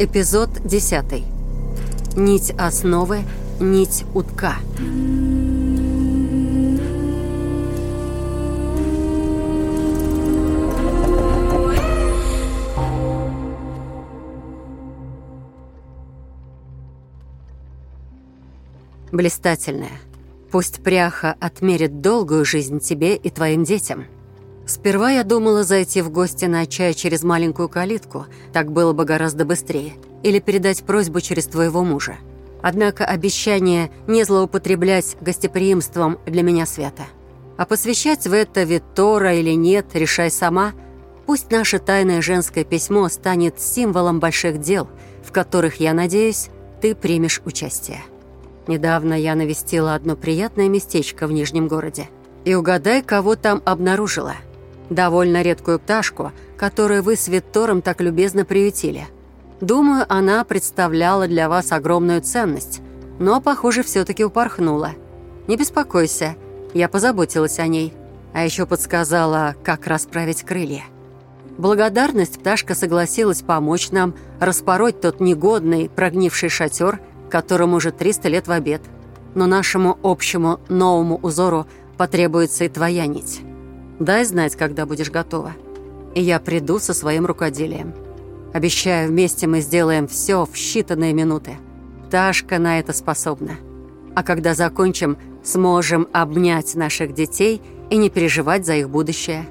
Эпизод 10. Нить основы, нить утка. Блистательная. Пусть пряха отмерит долгую жизнь тебе и твоим детям. Сперва я думала зайти в гости на чай через маленькую калитку, так было бы гораздо быстрее, или передать просьбу через твоего мужа. Однако обещание не злоупотреблять гостеприимством для меня свято. А посвящать в это Витора или нет, решай сама. Пусть наше тайное женское письмо станет символом больших дел, в которых, я надеюсь, ты примешь участие. Недавно я навестила одно приятное местечко в Нижнем городе. И угадай, кого там обнаружила – довольно редкую пташку, которую вы с Виттором так любезно приютили. Думаю, она представляла для вас огромную ценность, но, похоже, все-таки упорхнула. Не беспокойся, я позаботилась о ней, а еще подсказала, как расправить крылья. Благодарность пташка согласилась помочь нам распороть тот негодный, прогнивший шатер, которому уже 300 лет в обед. Но нашему общему новому узору потребуется и твоя нить». Дай знать, когда будешь готова. И я приду со своим рукоделием. Обещаю, вместе мы сделаем все в считанные минуты. Ташка на это способна. А когда закончим, сможем обнять наших детей и не переживать за их будущее.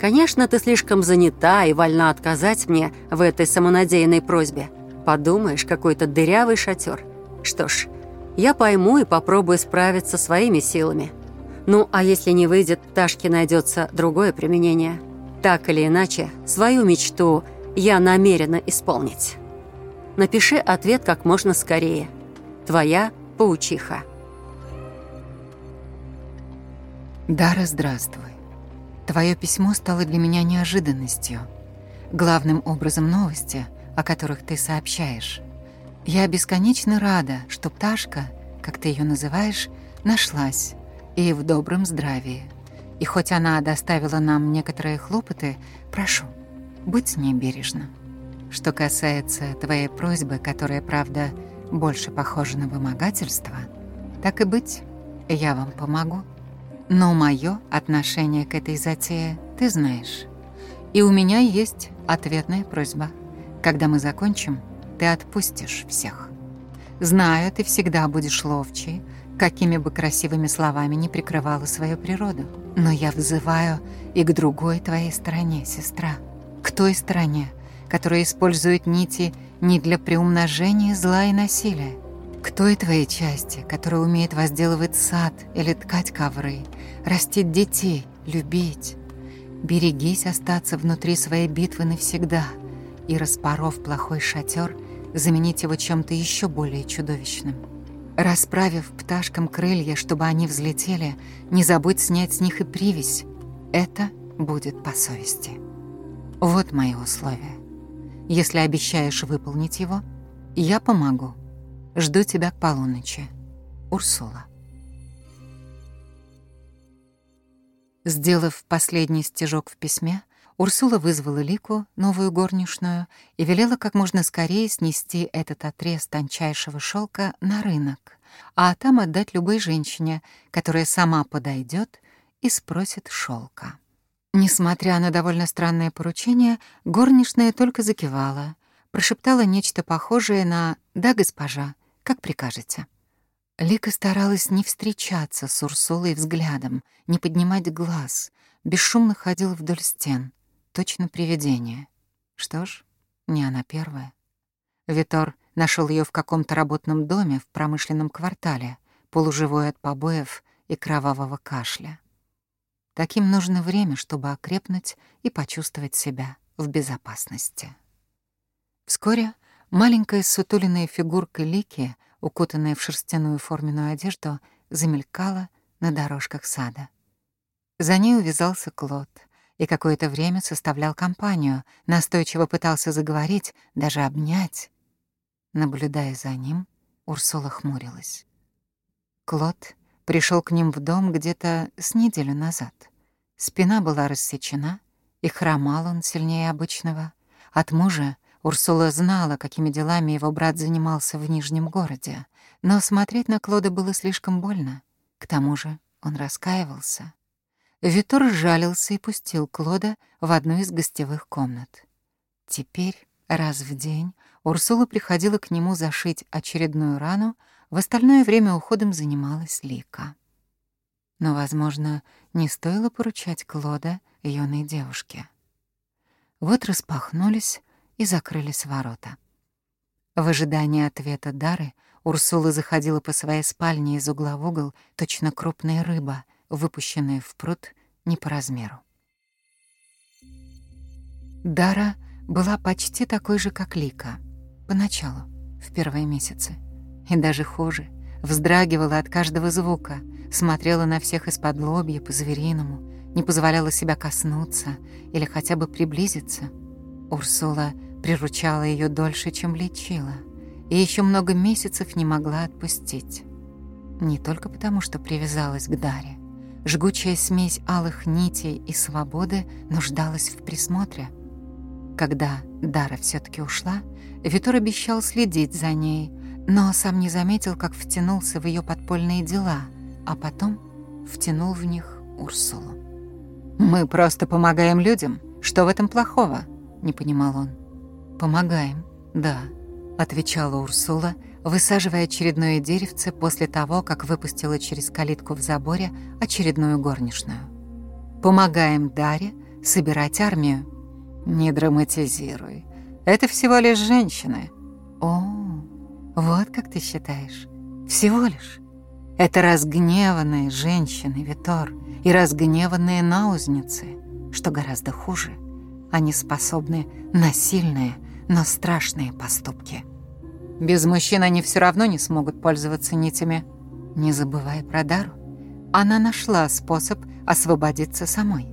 Конечно, ты слишком занята и вольна отказать мне в этой самонадеянной просьбе. Подумаешь, какой-то дырявый шатер. Что ж, я пойму и попробую справиться своими силами». Ну, а если не выйдет, Ташке найдется другое применение. Так или иначе, свою мечту я намерена исполнить. Напиши ответ как можно скорее. Твоя паучиха. Дара, здравствуй. Твое письмо стало для меня неожиданностью. Главным образом новости, о которых ты сообщаешь. Я бесконечно рада, что пташка, как ты ее называешь, нашлась и в добром здравии. И хоть она доставила нам некоторые хлопоты, прошу, будь с ней бережна. Что касается твоей просьбы, которая, правда, больше похожа на вымогательство, так и быть, я вам помогу. Но мое отношение к этой затее ты знаешь. И у меня есть ответная просьба. Когда мы закончим, ты отпустишь всех. Знаю, ты всегда будешь ловчей, какими бы красивыми словами не прикрывала свою природу. Но я взываю и к другой твоей стороне, сестра. К той стороне, которая использует нити не для приумножения зла и насилия. К той твоей части, которая умеет возделывать сад или ткать ковры, растить детей, любить. Берегись остаться внутри своей битвы навсегда и, распоров плохой шатер, заменить его чем-то еще более чудовищным. Расправив пташкам крылья, чтобы они взлетели, не забудь снять с них и привязь. Это будет по совести. Вот мои условия. Если обещаешь выполнить его, я помогу. Жду тебя к полуночи. Урсула. Сделав последний стежок в письме, Урсула вызвала Лику, новую горничную, и велела как можно скорее снести этот отрез тончайшего шелка на рынок, а там отдать любой женщине, которая сама подойдет и спросит шелка. Несмотря на довольно странное поручение, горничная только закивала, прошептала нечто похожее на «Да, госпожа, как прикажете». Лика старалась не встречаться с Урсулой взглядом, не поднимать глаз, бесшумно ходила вдоль стен — точно привидение. Что ж, не она первая. Витор нашел ее в каком-то работном доме в промышленном квартале, полуживой от побоев и кровавого кашля. Таким нужно время, чтобы окрепнуть и почувствовать себя в безопасности. Вскоре маленькая сутуленная фигурка Лики, укутанная в шерстяную форменную одежду, замелькала на дорожках сада. За ней увязался Клод — и какое-то время составлял компанию, настойчиво пытался заговорить, даже обнять. Наблюдая за ним, Урсула хмурилась. Клод пришел к ним в дом где-то с неделю назад. Спина была рассечена, и хромал он сильнее обычного. От мужа Урсула знала, какими делами его брат занимался в Нижнем городе, но смотреть на Клода было слишком больно. К тому же он раскаивался. Витор жалился и пустил Клода в одну из гостевых комнат. Теперь, раз в день, Урсула приходила к нему зашить очередную рану, в остальное время уходом занималась Лика. Но, возможно, не стоило поручать Клода юной девушке. Вот распахнулись и закрылись ворота. В ожидании ответа Дары Урсула заходила по своей спальне из угла в угол, точно крупная рыба — выпущенные в пруд не по размеру. Дара была почти такой же, как Лика. Поначалу, в первые месяцы. И даже хуже. Вздрагивала от каждого звука, смотрела на всех из-под лобья, по-звериному, не позволяла себя коснуться или хотя бы приблизиться. Урсула приручала ее дольше, чем лечила, и еще много месяцев не могла отпустить. Не только потому, что привязалась к Даре, Жгучая смесь алых нитей и свободы нуждалась в присмотре. Когда Дара все-таки ушла, Витор обещал следить за ней, но сам не заметил, как втянулся в ее подпольные дела, а потом втянул в них Урсулу. «Мы просто помогаем людям. Что в этом плохого?» — не понимал он. «Помогаем, да», — отвечала Урсула, — высаживая очередное деревце после того, как выпустила через калитку в заборе очередную горничную. «Помогаем Даре собирать армию». «Не драматизируй. Это всего лишь женщины». «О, вот как ты считаешь. Всего лишь». Это разгневанные женщины, Витор, и разгневанные наузницы, что гораздо хуже. Они способны на сильные, но страшные поступки. Без мужчин они все равно не смогут пользоваться нитями. Не забывая про Дару. Она нашла способ освободиться самой.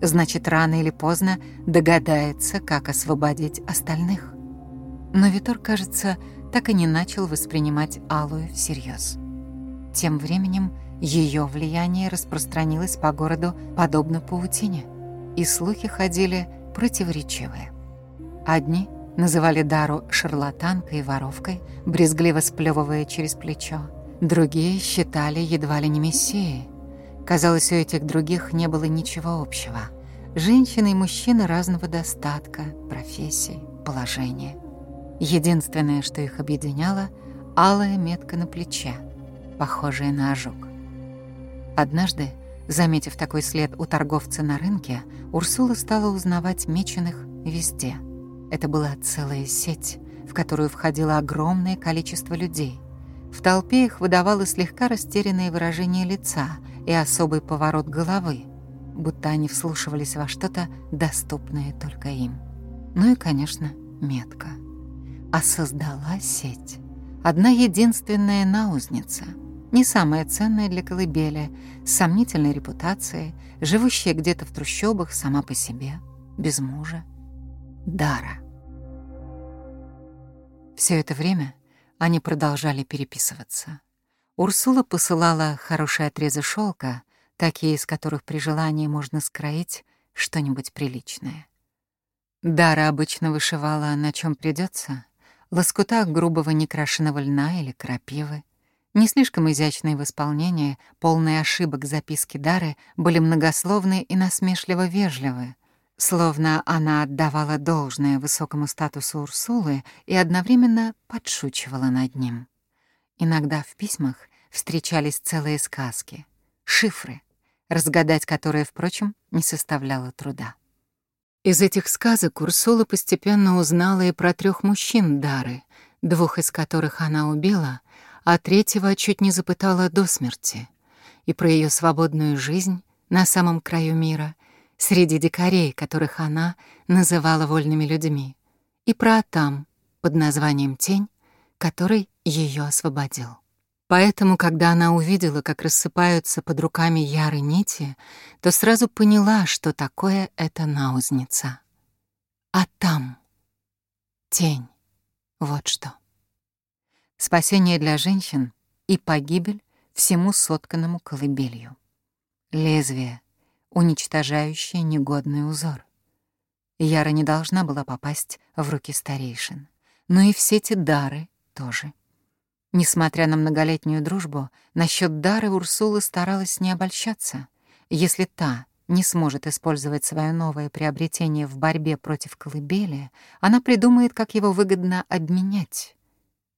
Значит, рано или поздно догадается, как освободить остальных. Но Витор, кажется, так и не начал воспринимать Алую всерьез. Тем временем ее влияние распространилось по городу подобно паутине, и слухи ходили противоречивые. Одни — Называли Дару шарлатанкой и воровкой, брезгливо сплевывая через плечо. Другие считали едва ли не мессией. Казалось, у этих других не было ничего общего. Женщины и мужчины разного достатка, профессий, положения. Единственное, что их объединяло — алая метка на плече, похожая на ожог. Однажды, заметив такой след у торговца на рынке, Урсула стала узнавать меченых везде — это была целая сеть, в которую входило огромное количество людей. В толпе их выдавало слегка растерянное выражение лица и особый поворот головы, будто они вслушивались во что-то, доступное только им. Ну и, конечно, метка. А создала сеть. Одна единственная наузница — не самая ценная для колыбели, с сомнительной репутацией, живущая где-то в трущобах сама по себе, без мужа дара. Все это время они продолжали переписываться. Урсула посылала хорошие отрезы шелка, такие из которых при желании можно скроить что-нибудь приличное. Дара обычно вышивала на чем придется, лоскутах грубого некрашенного льна или крапивы. Не слишком изящные в исполнении, полные ошибок записки Дары были многословны и насмешливо вежливы, Словно она отдавала должное высокому статусу Урсулы и одновременно подшучивала над ним. Иногда в письмах встречались целые сказки, шифры, разгадать которые, впрочем, не составляло труда. Из этих сказок Урсула постепенно узнала и про трех мужчин Дары, двух из которых она убила, а третьего чуть не запытала до смерти, и про ее свободную жизнь на самом краю мира, среди дикарей, которых она называла вольными людьми, и про Атам под названием «Тень», который ее освободил. Поэтому, когда она увидела, как рассыпаются под руками яры нити, то сразу поняла, что такое эта наузница. А там — тень. Вот что. Спасение для женщин и погибель всему сотканному колыбелью. Лезвие — уничтожающее негодный узор. Яра не должна была попасть в руки старейшин, но и все эти дары тоже. Несмотря на многолетнюю дружбу, насчет дары Урсула старалась не обольщаться. Если та не сможет использовать свое новое приобретение в борьбе против колыбели, она придумает, как его выгодно обменять.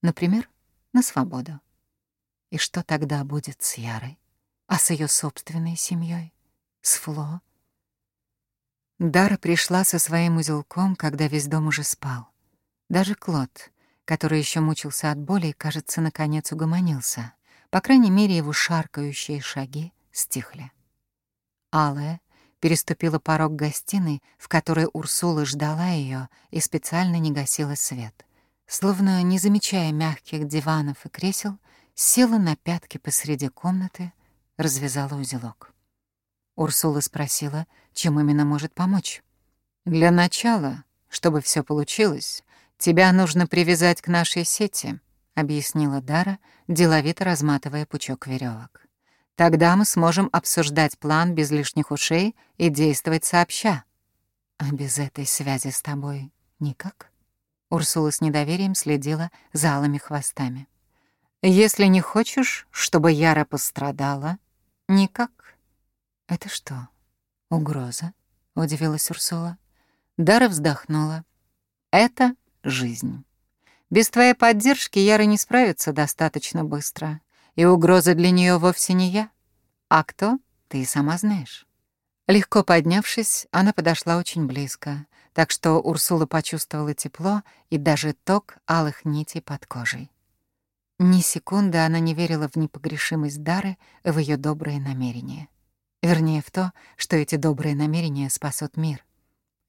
Например, на свободу. И что тогда будет с Ярой? А с ее собственной семьей? С Фло. Дара пришла со своим узелком, когда весь дом уже спал. Даже Клод, который еще мучился от боли, кажется, наконец угомонился. По крайней мере, его шаркающие шаги стихли. Алая переступила порог гостиной, в которой Урсула ждала ее и специально не гасила свет. Словно не замечая мягких диванов и кресел, села на пятки посреди комнаты, развязала узелок. Урсула спросила, чем именно может помочь. «Для начала, чтобы все получилось, тебя нужно привязать к нашей сети», — объяснила Дара, деловито разматывая пучок веревок. «Тогда мы сможем обсуждать план без лишних ушей и действовать сообща». «А без этой связи с тобой никак?» Урсула с недоверием следила за алыми хвостами. «Если не хочешь, чтобы Яра пострадала, никак», «Это что, угроза?» — удивилась Урсула. Дара вздохнула. «Это жизнь. Без твоей поддержки Яра не справится достаточно быстро, и угроза для нее вовсе не я. А кто, ты и сама знаешь». Легко поднявшись, она подошла очень близко, так что Урсула почувствовала тепло и даже ток алых нитей под кожей. Ни секунды она не верила в непогрешимость Дары, в ее добрые намерения. Вернее, в то, что эти добрые намерения спасут мир.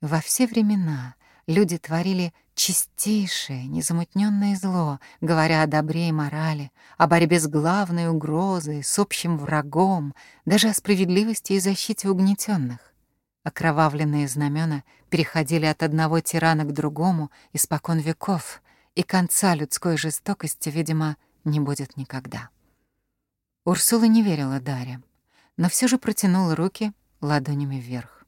Во все времена люди творили чистейшее, незамутненное зло, говоря о добре и морали, о борьбе с главной угрозой, с общим врагом, даже о справедливости и защите угнетенных. Окровавленные знамена переходили от одного тирана к другому испокон веков, и конца людской жестокости, видимо, не будет никогда. Урсула не верила Даре но все же протянула руки ладонями вверх.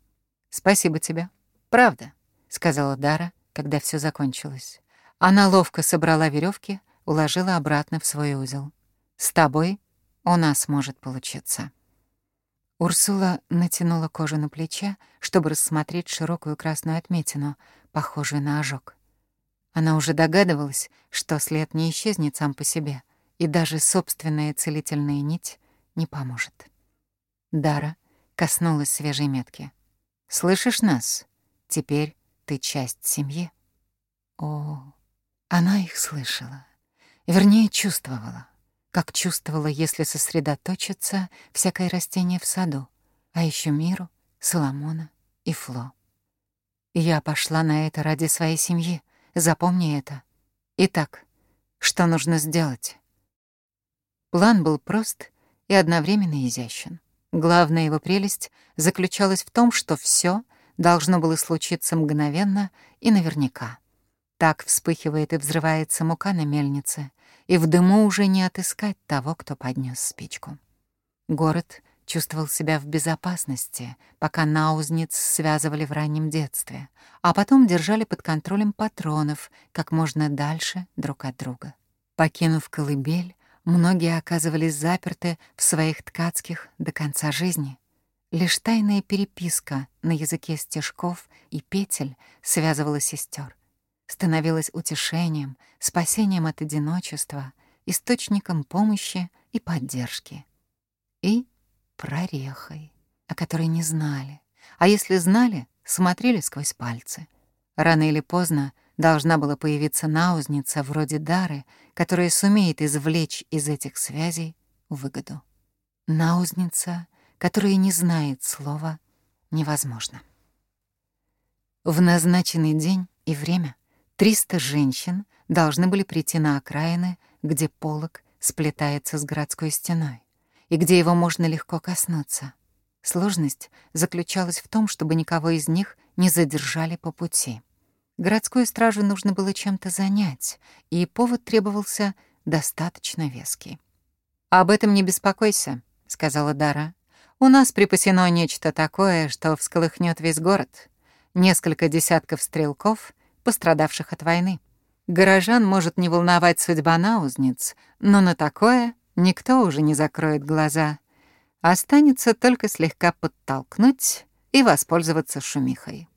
«Спасибо тебе. Правда», — сказала Дара, когда все закончилось. Она ловко собрала веревки, уложила обратно в свой узел. «С тобой у нас может получиться». Урсула натянула кожу на плече, чтобы рассмотреть широкую красную отметину, похожую на ожог. Она уже догадывалась, что след не исчезнет сам по себе, и даже собственная целительная нить не поможет. Дара коснулась свежей метки. «Слышишь нас? Теперь ты часть семьи». О, она их слышала. Вернее, чувствовала. Как чувствовала, если сосредоточиться, всякое растение в саду, а еще миру, Соломона и Фло. Я пошла на это ради своей семьи. Запомни это. Итак, что нужно сделать? План был прост и одновременно изящен. Главная его прелесть заключалась в том, что все должно было случиться мгновенно и наверняка. Так вспыхивает и взрывается мука на мельнице, и в дыму уже не отыскать того, кто поднес спичку. Город чувствовал себя в безопасности, пока наузниц связывали в раннем детстве, а потом держали под контролем патронов как можно дальше друг от друга. Покинув колыбель, Многие оказывались заперты в своих ткацких до конца жизни. Лишь тайная переписка на языке стежков и петель связывала сестер, становилась утешением, спасением от одиночества, источником помощи и поддержки. И прорехой, о которой не знали, а если знали, смотрели сквозь пальцы. Рано или поздно должна была появиться наузница вроде Дары, которая сумеет извлечь из этих связей выгоду. Наузница, которая не знает слова «невозможно». В назначенный день и время 300 женщин должны были прийти на окраины, где полог сплетается с городской стеной и где его можно легко коснуться. Сложность заключалась в том, чтобы никого из них не задержали по пути. Городскую стражу нужно было чем-то занять, и повод требовался достаточно веский. «Об этом не беспокойся», — сказала Дара. «У нас припасено нечто такое, что всколыхнет весь город. Несколько десятков стрелков, пострадавших от войны. Горожан может не волновать судьба наузниц, но на такое никто уже не закроет глаза. Останется только слегка подтолкнуть и воспользоваться шумихой».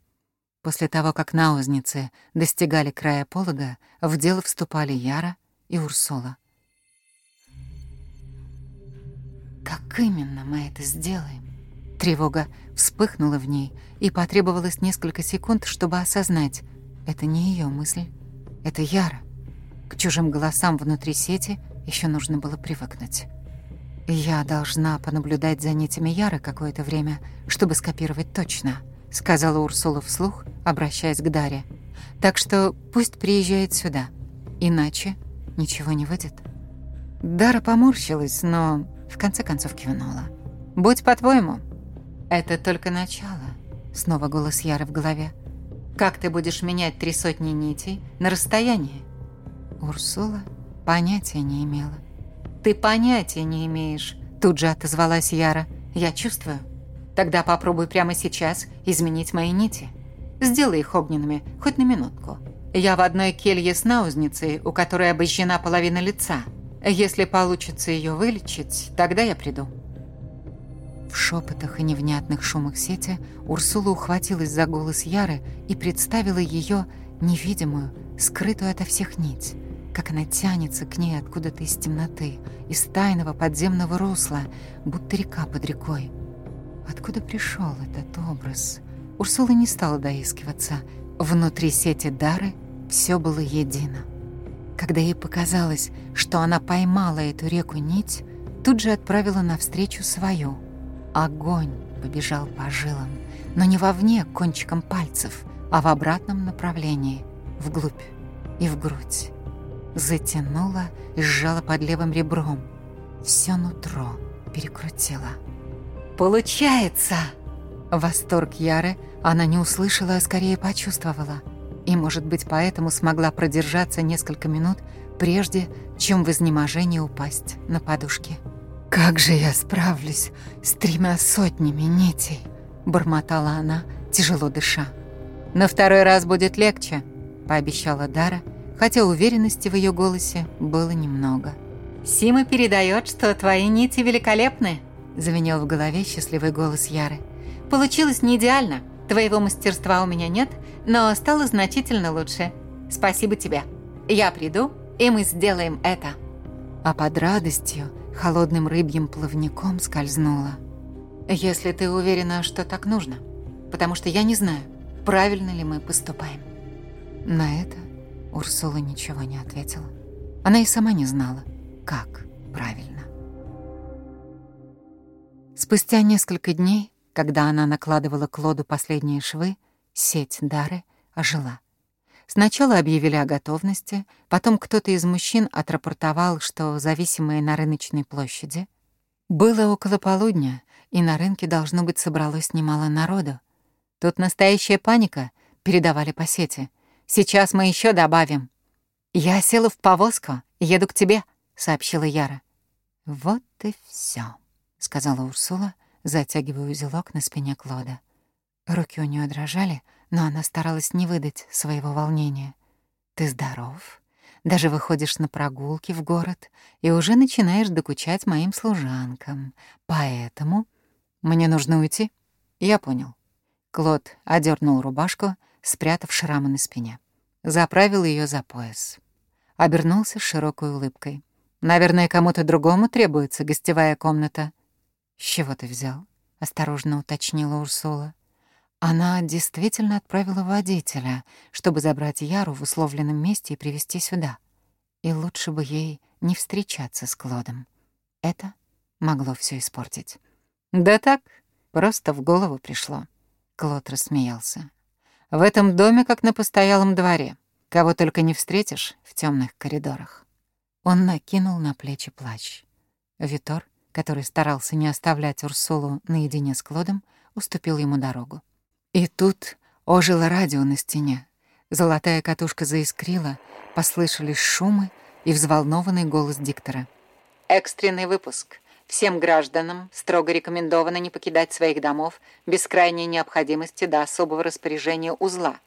После того, как наузницы достигали края полога, в дело вступали Яра и Урсула. «Как именно мы это сделаем?» Тревога вспыхнула в ней, и потребовалось несколько секунд, чтобы осознать. Это не ее мысль, это Яра. К чужим голосам внутри сети еще нужно было привыкнуть. Я должна понаблюдать за нитями Яры какое-то время, чтобы скопировать точно —— сказала Урсула вслух, обращаясь к Даре. «Так что пусть приезжает сюда, иначе ничего не выйдет». Дара поморщилась, но в конце концов кивнула. «Будь по-твоему, это только начало», — снова голос Яры в голове. «Как ты будешь менять три сотни нитей на расстоянии?» Урсула понятия не имела. «Ты понятия не имеешь», — тут же отозвалась Яра. «Я чувствую». Тогда попробуй прямо сейчас изменить мои нити. Сделай их огненными, хоть на минутку. Я в одной келье с наузницей, у которой обожжена половина лица. Если получится ее вылечить, тогда я приду». В шепотах и невнятных шумах сети Урсула ухватилась за голос Яры и представила ее невидимую, скрытую ото всех нить, как она тянется к ней откуда-то из темноты, из тайного подземного русла, будто река под рекой. Откуда пришел этот образ? Урсула не стала доискиваться. Внутри сети Дары все было едино. Когда ей показалось, что она поймала эту реку-нить, тут же отправила навстречу свою. Огонь побежал по жилам, но не вовне кончиком пальцев, а в обратном направлении, вглубь и в грудь. Затянула и сжала под левым ребром. Все нутро перекрутила. Получается!» Восторг Яры она не услышала, а скорее почувствовала. И, может быть, поэтому смогла продержаться несколько минут, прежде чем в изнеможении упасть на подушке. «Как же я справлюсь с тремя сотнями нитей?» – бормотала она, тяжело дыша. «На второй раз будет легче», – пообещала Дара, хотя уверенности в ее голосе было немного. «Сима передает, что твои нити великолепны», Завенел в голове счастливый голос Яры. «Получилось не идеально. Твоего мастерства у меня нет, но стало значительно лучше. Спасибо тебе. Я приду, и мы сделаем это». А под радостью холодным рыбьим плавником скользнула. «Если ты уверена, что так нужно, потому что я не знаю, правильно ли мы поступаем». На это Урсула ничего не ответила. Она и сама не знала, как правильно. Спустя несколько дней, когда она накладывала Клоду последние швы, сеть Дары ожила. Сначала объявили о готовности, потом кто-то из мужчин отрапортовал, что зависимые на рыночной площади. Было около полудня, и на рынке, должно быть, собралось немало народу. Тут настоящая паника, передавали по сети. «Сейчас мы еще добавим». «Я села в повозку, еду к тебе», — сообщила Яра. Вот и все. — сказала Урсула, затягивая узелок на спине Клода. Руки у нее дрожали, но она старалась не выдать своего волнения. «Ты здоров? Даже выходишь на прогулки в город и уже начинаешь докучать моим служанкам. Поэтому...» «Мне нужно уйти?» «Я понял». Клод одернул рубашку, спрятав шрамы на спине. Заправил ее за пояс. Обернулся с широкой улыбкой. «Наверное, кому-то другому требуется гостевая комната. «С чего ты взял?» — осторожно уточнила Урсула. Она действительно отправила водителя, чтобы забрать Яру в условленном месте и привезти сюда. И лучше бы ей не встречаться с Клодом. Это могло все испортить. «Да так, просто в голову пришло». Клод рассмеялся. «В этом доме, как на постоялом дворе. Кого только не встретишь в темных коридорах». Он накинул на плечи плащ. Витор который старался не оставлять Урсулу наедине с Клодом, уступил ему дорогу. И тут ожило радио на стене. Золотая катушка заискрила, послышались шумы и взволнованный голос диктора. «Экстренный выпуск. Всем гражданам строго рекомендовано не покидать своих домов без крайней необходимости до особого распоряжения узла,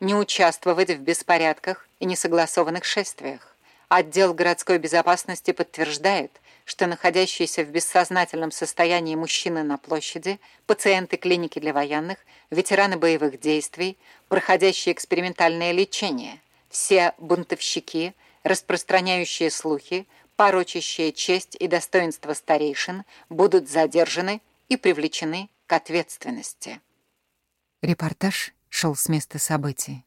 не участвовать в беспорядках и несогласованных шествиях. Отдел городской безопасности подтверждает, что находящиеся в бессознательном состоянии мужчины на площади, пациенты клиники для военных, ветераны боевых действий, проходящие экспериментальное лечение, все бунтовщики, распространяющие слухи, порочащие честь и достоинство старейшин, будут задержаны и привлечены к ответственности. Репортаж шел с места событий.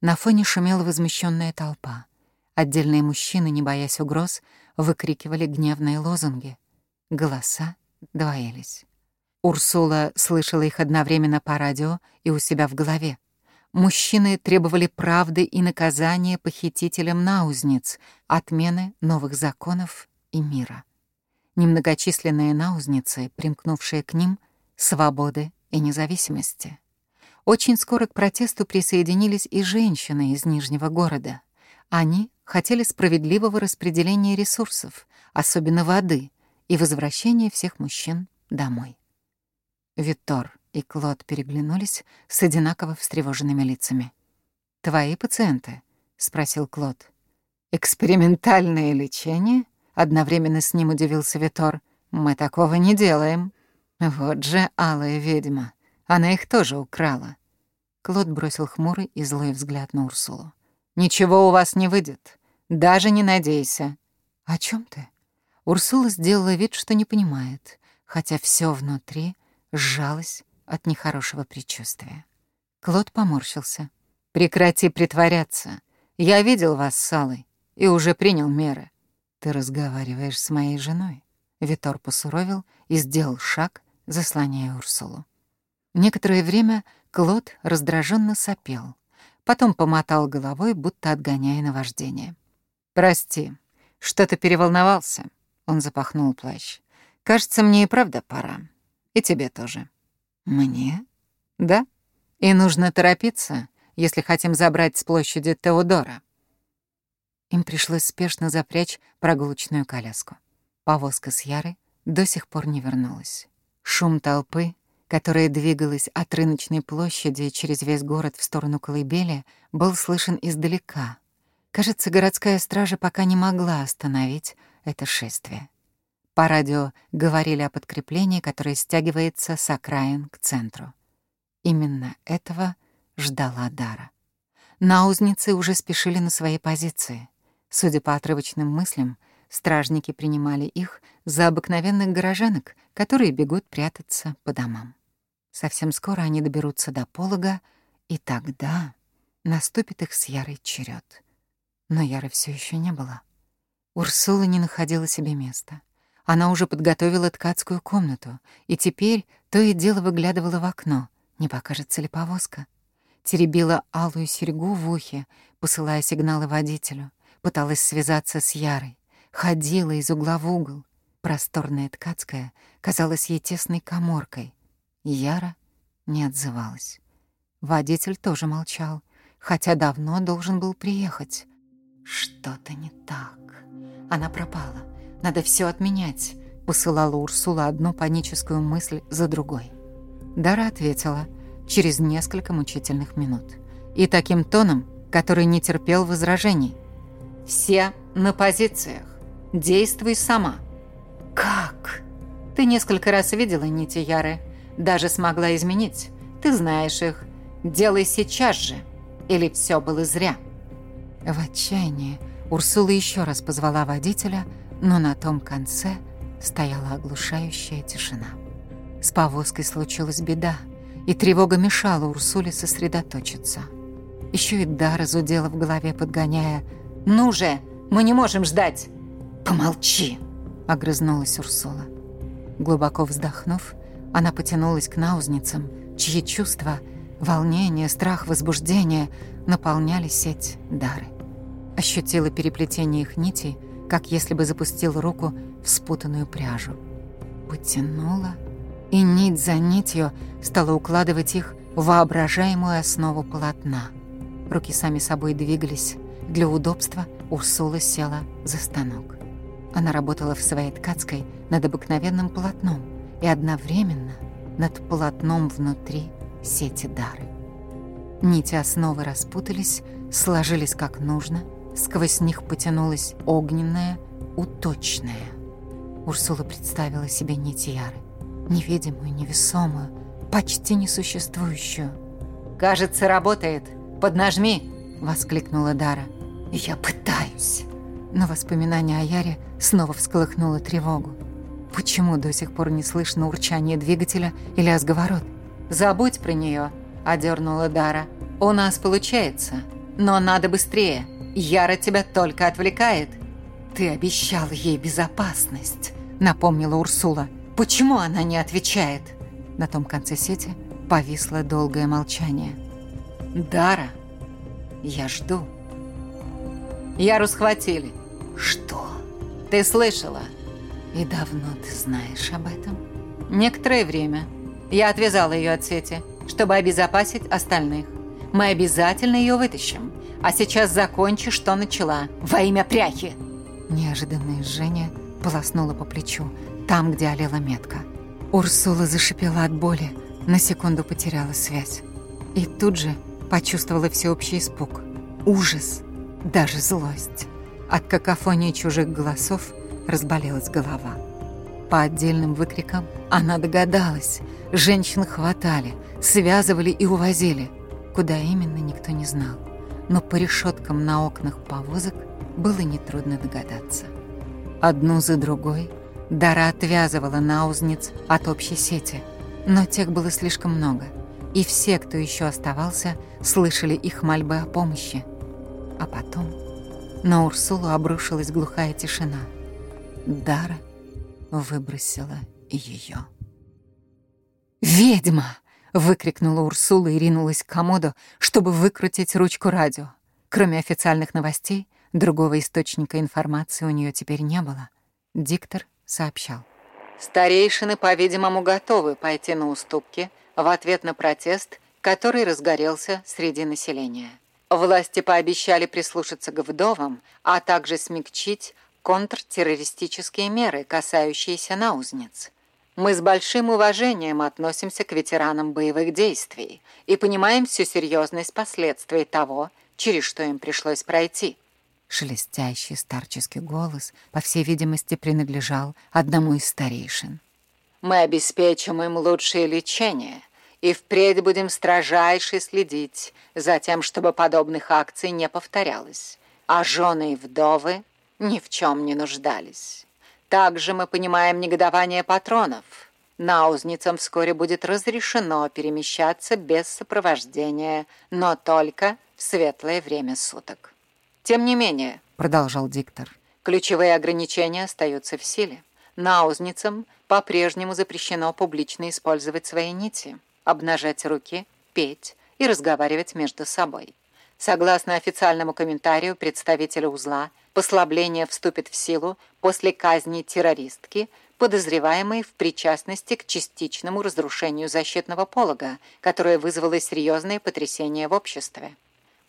На фоне шумела возмущенная толпа. Отдельные мужчины, не боясь угроз, выкрикивали гневные лозунги. Голоса двоились. Урсула слышала их одновременно по радио и у себя в голове. Мужчины требовали правды и наказания похитителям наузниц, отмены новых законов и мира. Немногочисленные наузницы, примкнувшие к ним, свободы и независимости. Очень скоро к протесту присоединились и женщины из Нижнего города. Они хотели справедливого распределения ресурсов, особенно воды, и возвращения всех мужчин домой. Витор и Клод переглянулись с одинаково встревоженными лицами. «Твои пациенты?» — спросил Клод. «Экспериментальное лечение?» — одновременно с ним удивился Витор. «Мы такого не делаем». «Вот же алая ведьма. Она их тоже украла». Клод бросил хмурый и злой взгляд на Урсулу. «Ничего у вас не выйдет. Даже не надейся». «О чем ты?» Урсула сделала вид, что не понимает, хотя все внутри сжалось от нехорошего предчувствия. Клод поморщился. «Прекрати притворяться. Я видел вас с Салой и уже принял меры». «Ты разговариваешь с моей женой». Витор посуровил и сделал шаг, заслоняя Урсулу. Некоторое время Клод раздраженно сопел, потом помотал головой, будто отгоняя наваждение. «Прости, что-то переволновался». Он запахнул плащ. «Кажется, мне и правда пора. И тебе тоже». «Мне?» «Да. И нужно торопиться, если хотим забрать с площади Теодора». Им пришлось спешно запрячь прогулочную коляску. Повозка с Ярой до сих пор не вернулась. Шум толпы, которое двигалось от рыночной площади через весь город в сторону колыбели, был слышен издалека. Кажется, городская стража пока не могла остановить это шествие. По радио говорили о подкреплении, которое стягивается с окраин к центру. Именно этого ждала Дара. Наузницы уже спешили на свои позиции. Судя по отрывочным мыслям, стражники принимали их за обыкновенных горожанок, которые бегут прятаться по домам. Совсем скоро они доберутся до полога, и тогда наступит их с Ярой черед. Но Яры все еще не было. Урсула не находила себе места. Она уже подготовила ткацкую комнату, и теперь то и дело выглядывала в окно, не покажется ли повозка. Теребила алую серьгу в ухе, посылая сигналы водителю. Пыталась связаться с Ярой. Ходила из угла в угол. Просторная ткацкая казалась ей тесной коморкой — Яра не отзывалась. Водитель тоже молчал, хотя давно должен был приехать. «Что-то не так. Она пропала. Надо все отменять», — посылала Урсула одну паническую мысль за другой. Дара ответила через несколько мучительных минут. И таким тоном, который не терпел возражений. «Все на позициях. Действуй сама». «Как?» «Ты несколько раз видела нити Яры», даже смогла изменить. Ты знаешь их. Делай сейчас же. Или все было зря». В отчаянии Урсула еще раз позвала водителя, но на том конце стояла оглушающая тишина. С повозкой случилась беда, и тревога мешала Урсуле сосредоточиться. Еще и Дара зудела в голове, подгоняя «Ну же, мы не можем ждать!» «Помолчи!» — огрызнулась Урсула. Глубоко вздохнув, она потянулась к наузницам, чьи чувства, волнение, страх, возбуждение наполняли сеть дары. Ощутила переплетение их нитей, как если бы запустил руку в спутанную пряжу. Потянула, и нить за нитью стала укладывать их в воображаемую основу полотна. Руки сами собой двигались. Для удобства Урсула села за станок. Она работала в своей ткацкой над обыкновенным полотном, и одновременно над полотном внутри сети дары. Нити основы распутались, сложились как нужно, сквозь них потянулась огненная, уточная. Урсула представила себе нити Яры, невидимую, невесомую, почти несуществующую. «Кажется, работает. Поднажми!» — воскликнула Дара. «Я пытаюсь!» Но воспоминание о Яре снова всколыхнуло тревогу. Почему до сих пор не слышно урчание двигателя или азговорот? «Забудь про нее», – одернула Дара. «У нас получается, но надо быстрее. Яра тебя только отвлекает». «Ты обещал ей безопасность», – напомнила Урсула. «Почему она не отвечает?» На том конце сети повисло долгое молчание. «Дара, я жду». «Яру схватили». «Что?» «Ты слышала?» «И давно ты знаешь об этом?» «Некоторое время. Я отвязала ее от сети, чтобы обезопасить остальных. Мы обязательно ее вытащим. А сейчас закончи, что начала. Во имя пряхи!» Неожиданное жжение полоснуло по плечу, там, где олела метка. Урсула зашипела от боли, на секунду потеряла связь. И тут же почувствовала всеобщий испуг, ужас, даже злость. От какофонии чужих голосов – разболелась голова. По отдельным выкрикам она догадалась. Женщин хватали, связывали и увозили. Куда именно, никто не знал. Но по решеткам на окнах повозок было нетрудно догадаться. Одну за другой Дара отвязывала наузниц от общей сети, но тех было слишком много, и все, кто еще оставался, слышали их мольбы о помощи. А потом на Урсулу обрушилась глухая тишина — Дара выбросила ее. «Ведьма!» — выкрикнула Урсула и ринулась к комоду, чтобы выкрутить ручку радио. Кроме официальных новостей, другого источника информации у нее теперь не было. Диктор сообщал. Старейшины, по-видимому, готовы пойти на уступки в ответ на протест, который разгорелся среди населения. Власти пообещали прислушаться к вдовам, а также смягчить контртеррористические меры, касающиеся наузниц. Мы с большим уважением относимся к ветеранам боевых действий и понимаем всю серьезность последствий того, через что им пришлось пройти. Шелестящий старческий голос, по всей видимости, принадлежал одному из старейшин. «Мы обеспечим им лучшее лечение», и впредь будем строжайше следить за тем, чтобы подобных акций не повторялось. А жены и вдовы ни в чем не нуждались. Также мы понимаем негодование патронов. Наузницам вскоре будет разрешено перемещаться без сопровождения, но только в светлое время суток. Тем не менее, продолжал диктор, ключевые ограничения остаются в силе. Наузницам по-прежнему запрещено публично использовать свои нити, обнажать руки, петь и разговаривать между собой. Согласно официальному комментарию представителя узла, послабление вступит в силу после казни террористки, подозреваемой в причастности к частичному разрушению защитного полога, которое вызвало серьезные потрясения в обществе.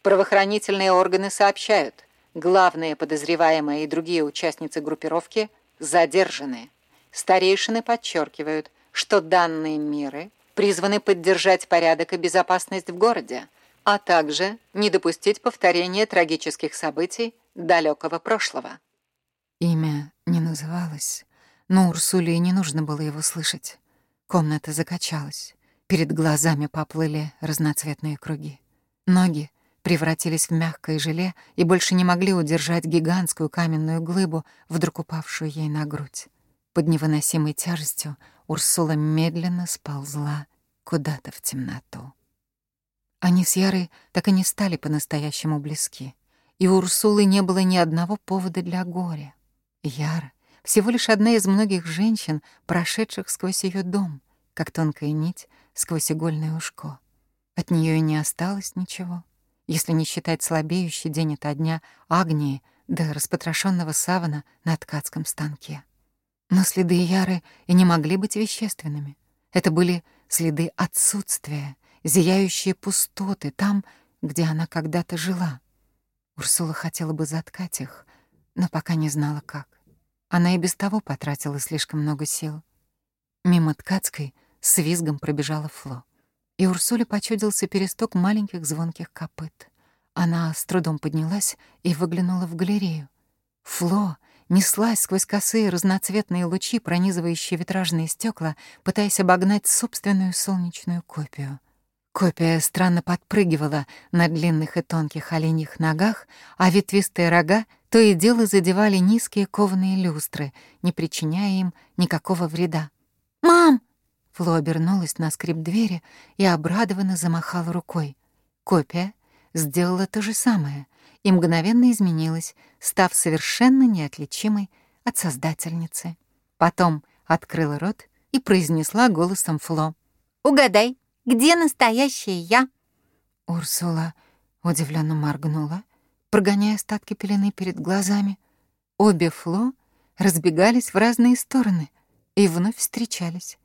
Правоохранительные органы сообщают, главные подозреваемые и другие участницы группировки задержаны. Старейшины подчеркивают, что данные меры призваны поддержать порядок и безопасность в городе, а также не допустить повторения трагических событий далекого прошлого. Имя не называлось, но Урсулии не нужно было его слышать. Комната закачалась, перед глазами поплыли разноцветные круги. Ноги превратились в мягкое желе и больше не могли удержать гигантскую каменную глыбу, вдруг упавшую ей на грудь. Под невыносимой тяжестью Урсула медленно сползла куда-то в темноту. Они с Ярой так и не стали по-настоящему близки. И у Урсулы не было ни одного повода для горя. Яра — всего лишь одна из многих женщин, прошедших сквозь ее дом, как тонкая нить сквозь игольное ушко. От нее и не осталось ничего, если не считать слабеющий день ото дня Агнии до распотрошенного савана на ткацком станке. Но следы Яры и не могли быть вещественными. Это были следы отсутствия, зияющие пустоты там, где она когда-то жила. Урсула хотела бы заткать их, но пока не знала, как. Она и без того потратила слишком много сил. Мимо ткацкой с визгом пробежала Фло. И Урсуле почудился пересток маленьких звонких копыт. Она с трудом поднялась и выглянула в галерею. Фло неслась сквозь косые разноцветные лучи, пронизывающие витражные стекла, пытаясь обогнать собственную солнечную копию. Копия странно подпрыгивала на длинных и тонких оленьих ногах, а ветвистые рога то и дело задевали низкие кованые люстры, не причиняя им никакого вреда. «Мам!» Фло обернулась на скрип двери и обрадованно замахала рукой. Копия сделала то же самое и мгновенно изменилась, став совершенно неотличимой от создательницы. Потом открыла рот и произнесла голосом Фло. «Угадай!» Где настоящая я?» Урсула удивленно моргнула, прогоняя остатки пелены перед глазами. Обе Фло разбегались в разные стороны и вновь встречались.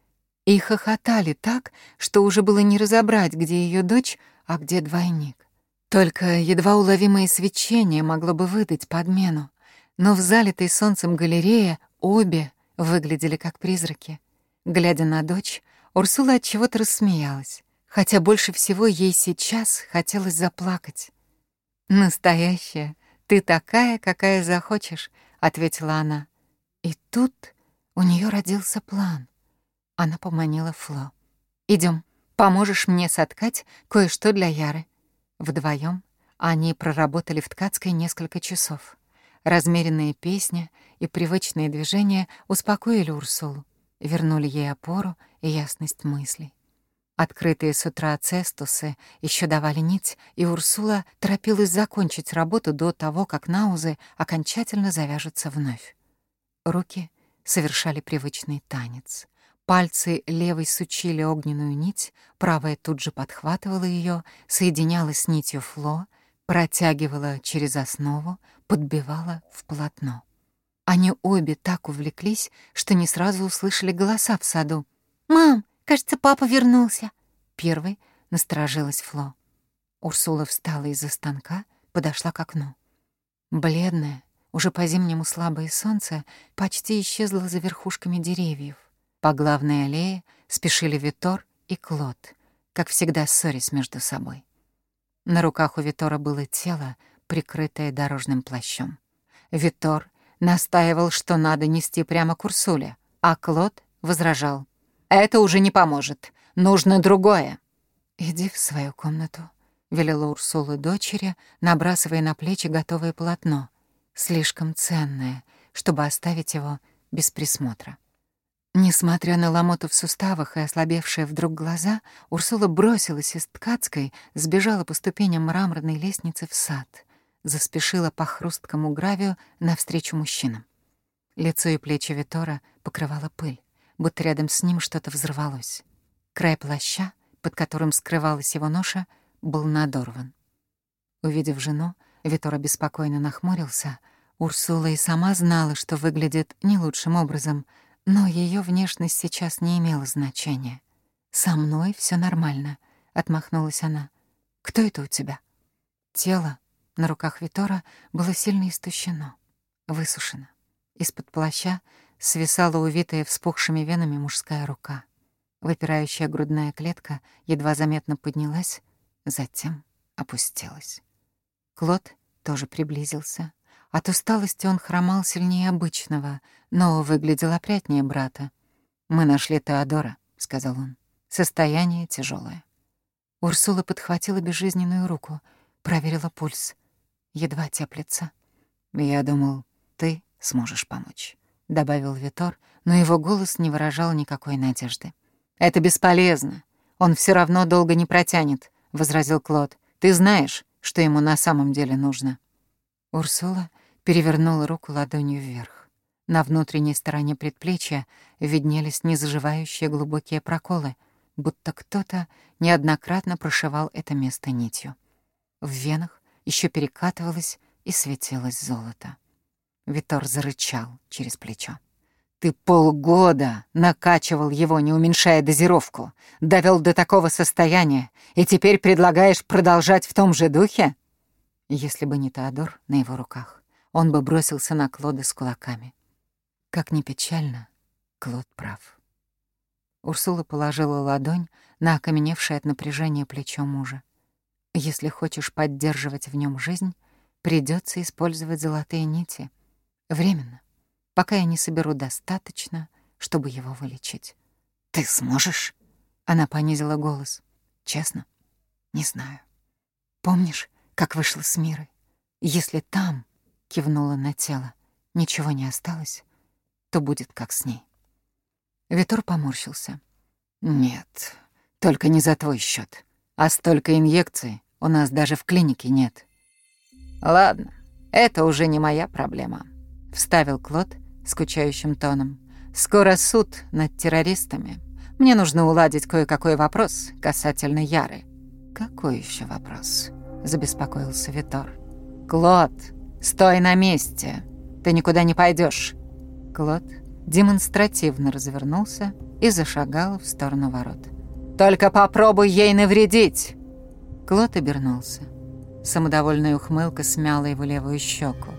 И хохотали так, что уже было не разобрать, где ее дочь, а где двойник. Только едва уловимое свечение могло бы выдать подмену, но в залитой солнцем галерее обе выглядели как призраки. Глядя на дочь, Урсула от чего-то рассмеялась, хотя больше всего ей сейчас хотелось заплакать. Настоящая, ты такая, какая захочешь, ответила она. И тут у нее родился план. Она поманила Фло. Идем, поможешь мне соткать кое-что для Яры. Вдвоем они проработали в ткацкой несколько часов. Размеренная песня и привычные движения успокоили Урсулу, вернули ей опору и ясность мыслей. Открытые с утра цестусы еще давали нить, и Урсула торопилась закончить работу до того, как наузы окончательно завяжутся вновь. Руки совершали привычный танец. Пальцы левой сучили огненную нить, правая тут же подхватывала ее, соединяла с нитью фло, протягивала через основу, подбивала в полотно. Они обе так увлеклись, что не сразу услышали голоса в саду — «Мам, кажется, папа вернулся». Первый насторожилась Фло. Урсула встала из-за станка, подошла к окну. Бледное, уже по-зимнему слабое солнце почти исчезло за верхушками деревьев. По главной аллее спешили Витор и Клод, как всегда ссорясь между собой. На руках у Витора было тело, прикрытое дорожным плащом. Витор настаивал, что надо нести прямо к Урсуле, а Клод возражал — а это уже не поможет. Нужно другое». «Иди в свою комнату», — велела Урсула дочери, набрасывая на плечи готовое полотно, слишком ценное, чтобы оставить его без присмотра. Несмотря на ломоту в суставах и ослабевшие вдруг глаза, Урсула бросилась из ткацкой, сбежала по ступеням мраморной лестницы в сад, заспешила по хрусткому гравию навстречу мужчинам. Лицо и плечи Витора покрывала пыль будто рядом с ним что-то взорвалось. Край плаща, под которым скрывалась его ноша, был надорван. Увидев жену, Витор беспокойно нахмурился. Урсула и сама знала, что выглядит не лучшим образом, но ее внешность сейчас не имела значения. «Со мной все нормально», — отмахнулась она. «Кто это у тебя?» Тело на руках Витора было сильно истощено, высушено. Из-под плаща свисала увитая вспухшими венами мужская рука. Выпирающая грудная клетка едва заметно поднялась, затем опустилась. Клод тоже приблизился. От усталости он хромал сильнее обычного, но выглядел опрятнее брата. «Мы нашли Теодора», — сказал он. «Состояние тяжелое. Урсула подхватила безжизненную руку, проверила пульс. Едва теплится. «Я думал, ты сможешь помочь». — добавил Витор, но его голос не выражал никакой надежды. «Это бесполезно. Он все равно долго не протянет», — возразил Клод. «Ты знаешь, что ему на самом деле нужно». Урсула перевернула руку ладонью вверх. На внутренней стороне предплечья виднелись незаживающие глубокие проколы, будто кто-то неоднократно прошивал это место нитью. В венах еще перекатывалось и светилось золото. Витор зарычал через плечо. Ты полгода накачивал его, не уменьшая дозировку, довел до такого состояния, и теперь предлагаешь продолжать в том же духе? Если бы не Теодор на его руках, он бы бросился на Клода с кулаками. Как ни печально, Клод прав. Урсула положила ладонь на окаменевшее от напряжения плечо мужа. Если хочешь поддерживать в нем жизнь, придется использовать золотые нити — Временно, пока я не соберу достаточно, чтобы его вылечить. «Ты сможешь?» — она понизила голос. «Честно? Не знаю. Помнишь, как вышла с мирой? Если там, — кивнула на тело, — ничего не осталось, то будет как с ней». Витор поморщился. «Нет, только не за твой счет. А столько инъекций у нас даже в клинике нет». «Ладно, это уже не моя проблема» вставил Клод скучающим тоном. «Скоро суд над террористами. Мне нужно уладить кое-какой вопрос касательно Яры». «Какой еще вопрос?» — забеспокоился Витор. «Клод, стой на месте! Ты никуда не пойдешь. Клод демонстративно развернулся и зашагал в сторону ворот. «Только попробуй ей навредить!» Клод обернулся. Самодовольная ухмылка смяла его левую щеку.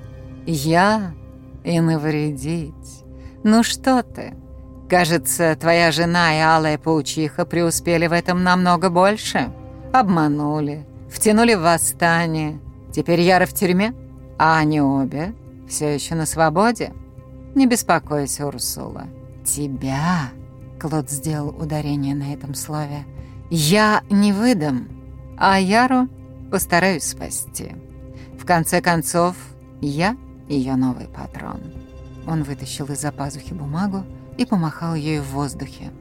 «Я и навредить. Ну что ты? Кажется, твоя жена и алая паучиха преуспели в этом намного больше. Обманули, втянули в восстание. Теперь Яра в тюрьме, а они обе все еще на свободе. Не беспокойся, Урсула. Тебя, Клод сделал ударение на этом слове, я не выдам, а Яру постараюсь спасти. В конце концов, я ее новый патрон. Он вытащил из-за пазухи бумагу и помахал ею в воздухе.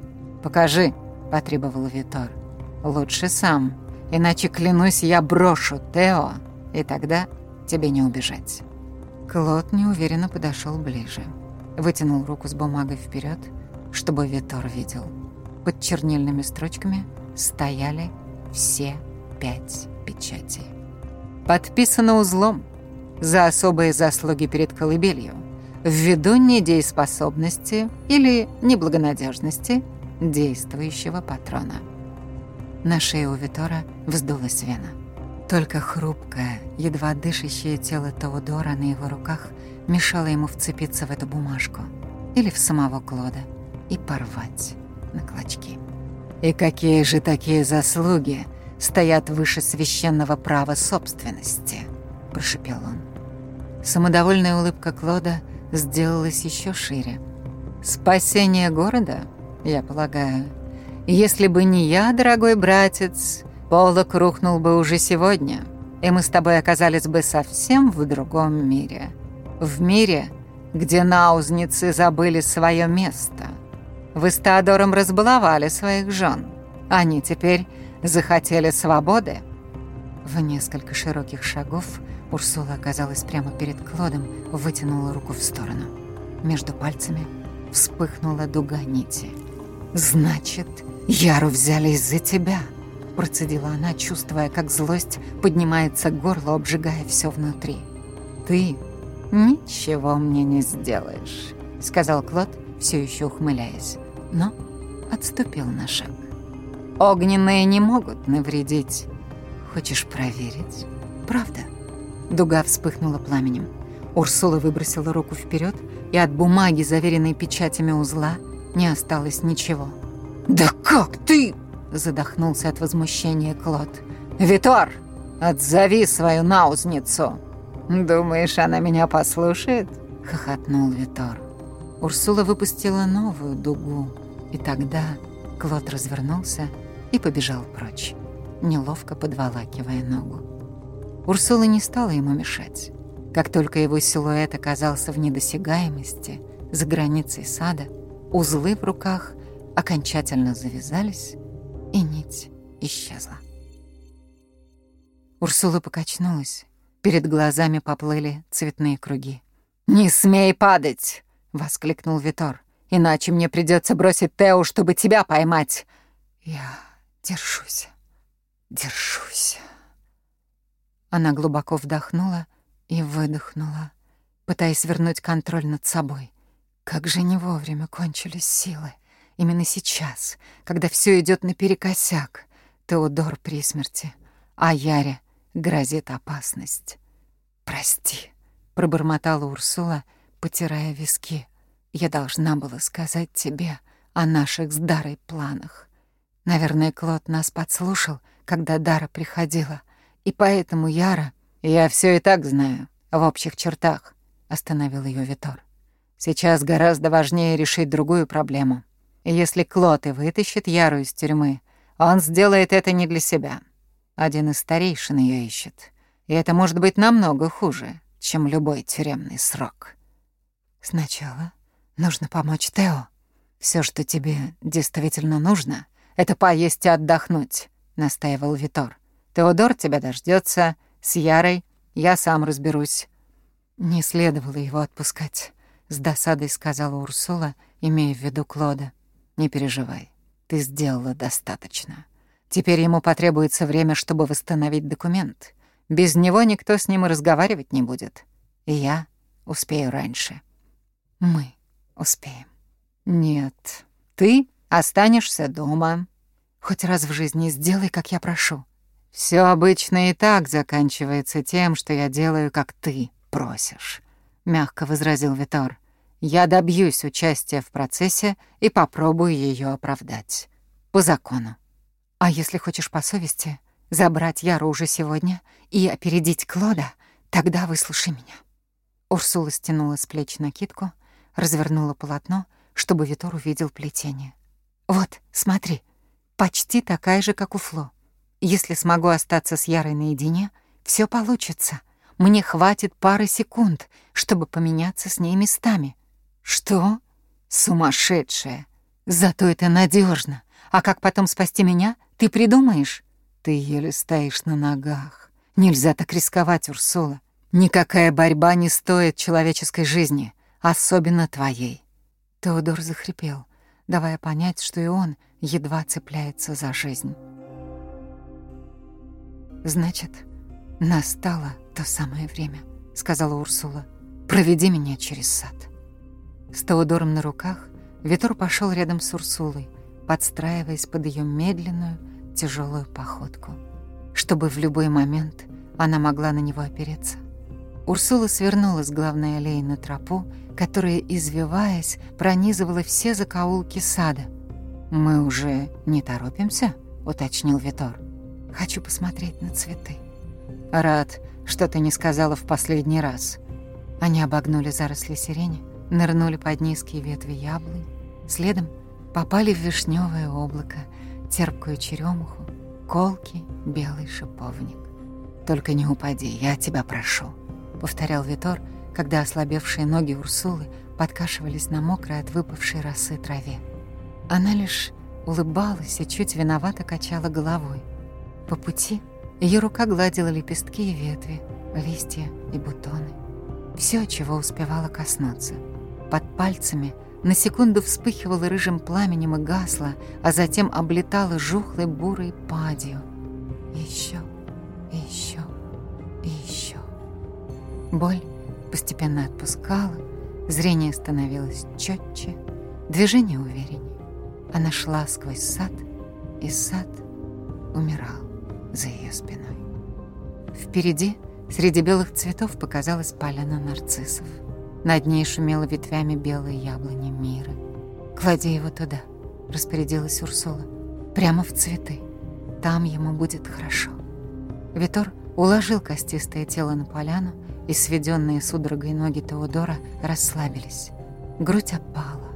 «Покажи!» — потребовал Витор. «Лучше сам, иначе, клянусь, я брошу Тео, и тогда тебе не убежать». Клод неуверенно подошел ближе. Вытянул руку с бумагой вперед, чтобы Витор видел. Под чернильными строчками стояли все пять печатей. «Подписано узлом!» за особые заслуги перед колыбелью, ввиду недееспособности или неблагонадежности действующего патрона. На шее у Витора вздулась вена. Только хрупкое, едва дышащее тело Таудора на его руках мешало ему вцепиться в эту бумажку или в самого Клода и порвать на клочки. И какие же такие заслуги стоят выше священного права собственности? прошепел он. Самодовольная улыбка Клода сделалась еще шире. «Спасение города, я полагаю. Если бы не я, дорогой братец, полок рухнул бы уже сегодня, и мы с тобой оказались бы совсем в другом мире. В мире, где наузницы забыли свое место. Вы с Теодором разбаловали своих жен. Они теперь захотели свободы». В несколько широких шагов – Урсула оказалась прямо перед Клодом, вытянула руку в сторону. Между пальцами вспыхнула дуга нити. «Значит, Яру взяли из-за тебя!» Процедила она, чувствуя, как злость поднимается к горлу, обжигая все внутри. «Ты ничего мне не сделаешь», — сказал Клод, все еще ухмыляясь, но отступил на шаг. «Огненные не могут навредить. Хочешь проверить? Правда?» Дуга вспыхнула пламенем. Урсула выбросила руку вперед, и от бумаги, заверенной печатями узла, не осталось ничего. «Да как ты?» – задохнулся от возмущения Клод. «Витор, отзови свою наузницу!» «Думаешь, она меня послушает?» – хохотнул Витор. Урсула выпустила новую дугу, и тогда Клод развернулся и побежал прочь, неловко подволакивая ногу. Урсула не стала ему мешать. Как только его силуэт оказался в недосягаемости, за границей сада, узлы в руках окончательно завязались, и нить исчезла. Урсула покачнулась. Перед глазами поплыли цветные круги. «Не смей падать!» — воскликнул Витор. «Иначе мне придется бросить Тео, чтобы тебя поймать!» «Я держусь, держусь!» Она глубоко вдохнула и выдохнула, пытаясь вернуть контроль над собой. Как же не вовремя кончились силы. Именно сейчас, когда все идет наперекосяк. Теодор при смерти, а Яре грозит опасность. «Прости», — пробормотала Урсула, потирая виски. «Я должна была сказать тебе о наших с Дарой планах. Наверное, Клод нас подслушал, когда Дара приходила, и поэтому, Яра, я все и так знаю, в общих чертах, остановил ее Витор. Сейчас гораздо важнее решить другую проблему. Если Клод и вытащит Яру из тюрьмы, он сделает это не для себя. Один из старейшин ее ищет. И это может быть намного хуже, чем любой тюремный срок. Сначала нужно помочь Тео. Все, что тебе действительно нужно, это поесть и отдохнуть, настаивал Витор. Теодор тебя дождется, с Ярой я сам разберусь». «Не следовало его отпускать», — с досадой сказала Урсула, имея в виду Клода. «Не переживай, ты сделала достаточно. Теперь ему потребуется время, чтобы восстановить документ. Без него никто с ним и разговаривать не будет. И я успею раньше». «Мы успеем». «Нет, ты останешься дома». «Хоть раз в жизни сделай, как я прошу», все обычно и так заканчивается тем, что я делаю, как ты просишь», — мягко возразил Витор. «Я добьюсь участия в процессе и попробую ее оправдать. По закону». «А если хочешь по совести, забрать Яру уже сегодня и опередить Клода, тогда выслушай меня». Урсула стянула с плеч накидку, развернула полотно, чтобы Витор увидел плетение. «Вот, смотри, почти такая же, как у Фло. Если смогу остаться с Ярой наедине, все получится. Мне хватит пары секунд, чтобы поменяться с ней местами. Что? Сумасшедшая. Зато это надежно. А как потом спасти меня, ты придумаешь? Ты еле стоишь на ногах. Нельзя так рисковать, Урсула. Никакая борьба не стоит человеческой жизни, особенно твоей. Теодор захрипел, давая понять, что и он едва цепляется за жизнь. «Значит, настало то самое время», — сказала Урсула. «Проведи меня через сад». С Теодором на руках Витор пошел рядом с Урсулой, подстраиваясь под ее медленную, тяжелую походку, чтобы в любой момент она могла на него опереться. Урсула свернула с главной аллеи на тропу, которая, извиваясь, пронизывала все закоулки сада. «Мы уже не торопимся?» — уточнил Витор. Хочу посмотреть на цветы. Рад, что ты не сказала в последний раз. Они обогнули заросли сирени, нырнули под низкие ветви яблонь, следом попали в вишневое облако, терпкую черемуху, колки, белый шиповник. «Только не упади, я тебя прошу», — повторял Витор, когда ослабевшие ноги Урсулы подкашивались на мокрой от выпавшей росы траве. Она лишь улыбалась и чуть виновато качала головой — по пути ее рука гладила лепестки и ветви, листья и бутоны. Все, чего успевала коснуться. Под пальцами на секунду вспыхивало рыжим пламенем и гасла, а затем облетало жухлой бурой падью. Еще, еще, еще. Боль постепенно отпускала, зрение становилось четче, движение увереннее. Она шла сквозь сад, и сад умирал за ее спиной. Впереди, среди белых цветов, показалась поляна нарциссов. Над ней шумело ветвями белые яблони мира. «Клади его туда», — распорядилась Урсула. «Прямо в цветы. Там ему будет хорошо». Витор уложил костистое тело на поляну, и сведенные судорогой ноги Теодора расслабились. Грудь опала,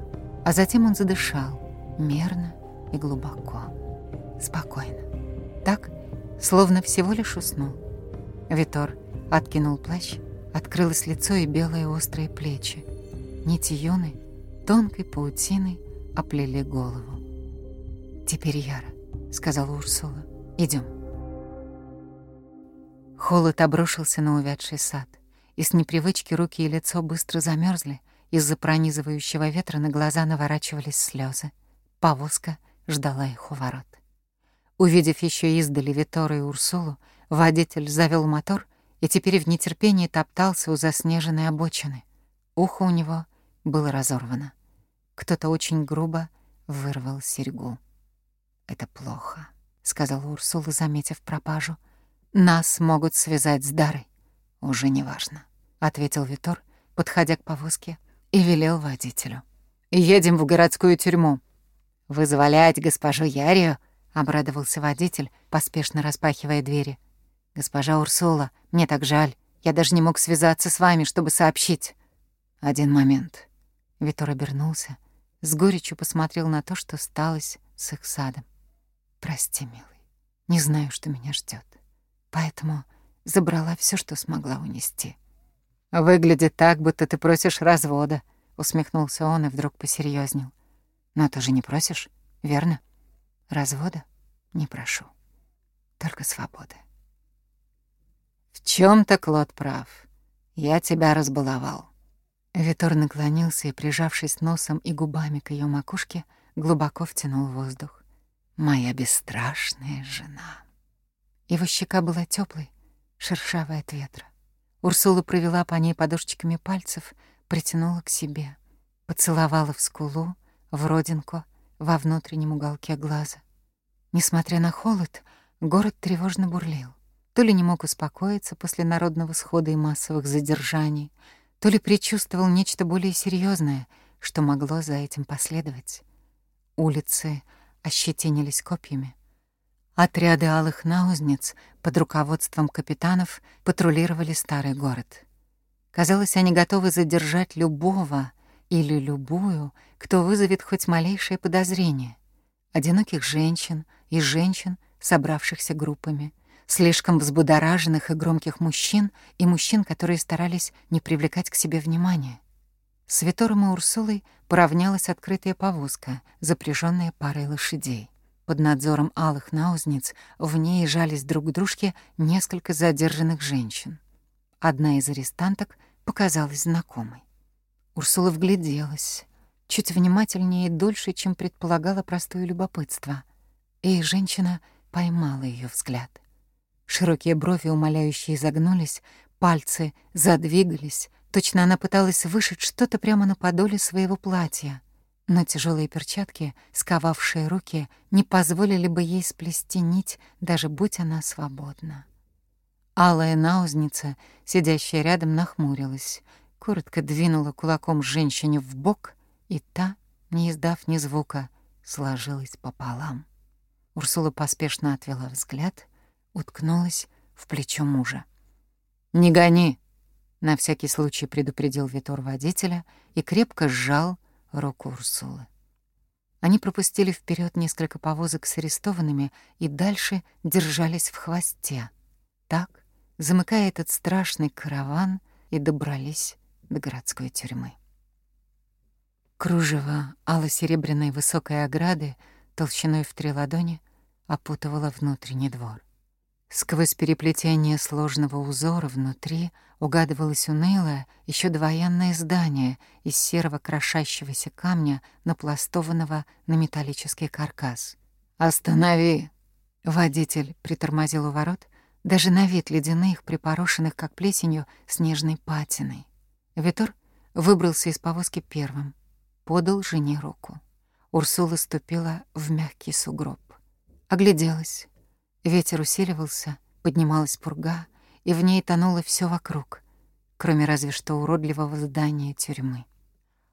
а затем он задышал, мерно и глубоко, спокойно. Так, словно всего лишь уснул. Витор откинул плащ, открылось лицо и белые острые плечи. Нити юны тонкой паутиной оплели голову. «Теперь Яра», — сказала Урсула, — «идем». Холод обрушился на увядший сад, и с непривычки руки и лицо быстро замерзли, из-за пронизывающего ветра на глаза наворачивались слезы. Повозка ждала их у ворот. Увидев еще издали Витора и Урсулу, водитель завел мотор и теперь в нетерпении топтался у заснеженной обочины. Ухо у него было разорвано. Кто-то очень грубо вырвал серьгу. «Это плохо», — сказала Урсула, заметив пропажу. «Нас могут связать с Дарой». «Уже не важно», — ответил Витор, подходя к повозке, и велел водителю. «Едем в городскую тюрьму». «Вызволять госпожу Ярию — обрадовался водитель, поспешно распахивая двери. «Госпожа Урсула, мне так жаль. Я даже не мог связаться с вами, чтобы сообщить». «Один момент». Витор обернулся, с горечью посмотрел на то, что сталось с их садом. «Прости, милый, не знаю, что меня ждет, Поэтому забрала все, что смогла унести». «Выглядит так, будто ты просишь развода», — усмехнулся он и вдруг посерьезнел. «Но ты же не просишь, верно?» Развода не прошу, только свободы. В чем то Клод прав. Я тебя разбаловал. Витор наклонился и, прижавшись носом и губами к ее макушке, глубоко втянул воздух. «Моя бесстрашная жена». Его щека была теплой, шершавой от ветра. Урсула провела по ней подушечками пальцев, притянула к себе, поцеловала в скулу, в родинку во внутреннем уголке глаза. Несмотря на холод, город тревожно бурлил. То ли не мог успокоиться после народного схода и массовых задержаний, то ли предчувствовал нечто более серьезное, что могло за этим последовать. Улицы ощетинились копьями. Отряды алых наузниц под руководством капитанов патрулировали старый город. Казалось, они готовы задержать любого — или любую, кто вызовет хоть малейшее подозрение. Одиноких женщин и женщин, собравшихся группами, слишком взбудораженных и громких мужчин и мужчин, которые старались не привлекать к себе внимания. С Витором и Урсулой поравнялась открытая повозка, запряженная парой лошадей. Под надзором алых наузниц в ней жались друг к дружке несколько задержанных женщин. Одна из арестанток показалась знакомой. Урсула вгляделась, чуть внимательнее и дольше, чем предполагала простое любопытство. И женщина поймала ее взгляд. Широкие брови умоляющие загнулись, пальцы задвигались, точно она пыталась вышить что-то прямо на подоле своего платья. Но тяжелые перчатки, сковавшие руки, не позволили бы ей сплести нить, даже будь она свободна. Алая наузница, сидящая рядом, нахмурилась — коротко двинула кулаком женщине в бок, и та, не издав ни звука, сложилась пополам. Урсула поспешно отвела взгляд, уткнулась в плечо мужа. «Не гони!» — на всякий случай предупредил Витор водителя и крепко сжал руку Урсулы. Они пропустили вперед несколько повозок с арестованными и дальше держались в хвосте. Так, замыкая этот страшный караван, и добрались до городской тюрьмы. Кружево ало-серебряной высокой ограды толщиной в три ладони опутывало внутренний двор. Сквозь переплетение сложного узора внутри угадывалось унылое, еще двоянное здание из серого крошащегося камня, напластованного на металлический каркас. «Останови!» Водитель притормозил у ворот, даже на вид ледяных, припорошенных, как плесенью, снежной патиной. Витор выбрался из повозки первым, подал жене руку. Урсула ступила в мягкий сугроб. Огляделась. Ветер усиливался, поднималась пурга, и в ней тонуло все вокруг, кроме разве что уродливого здания тюрьмы.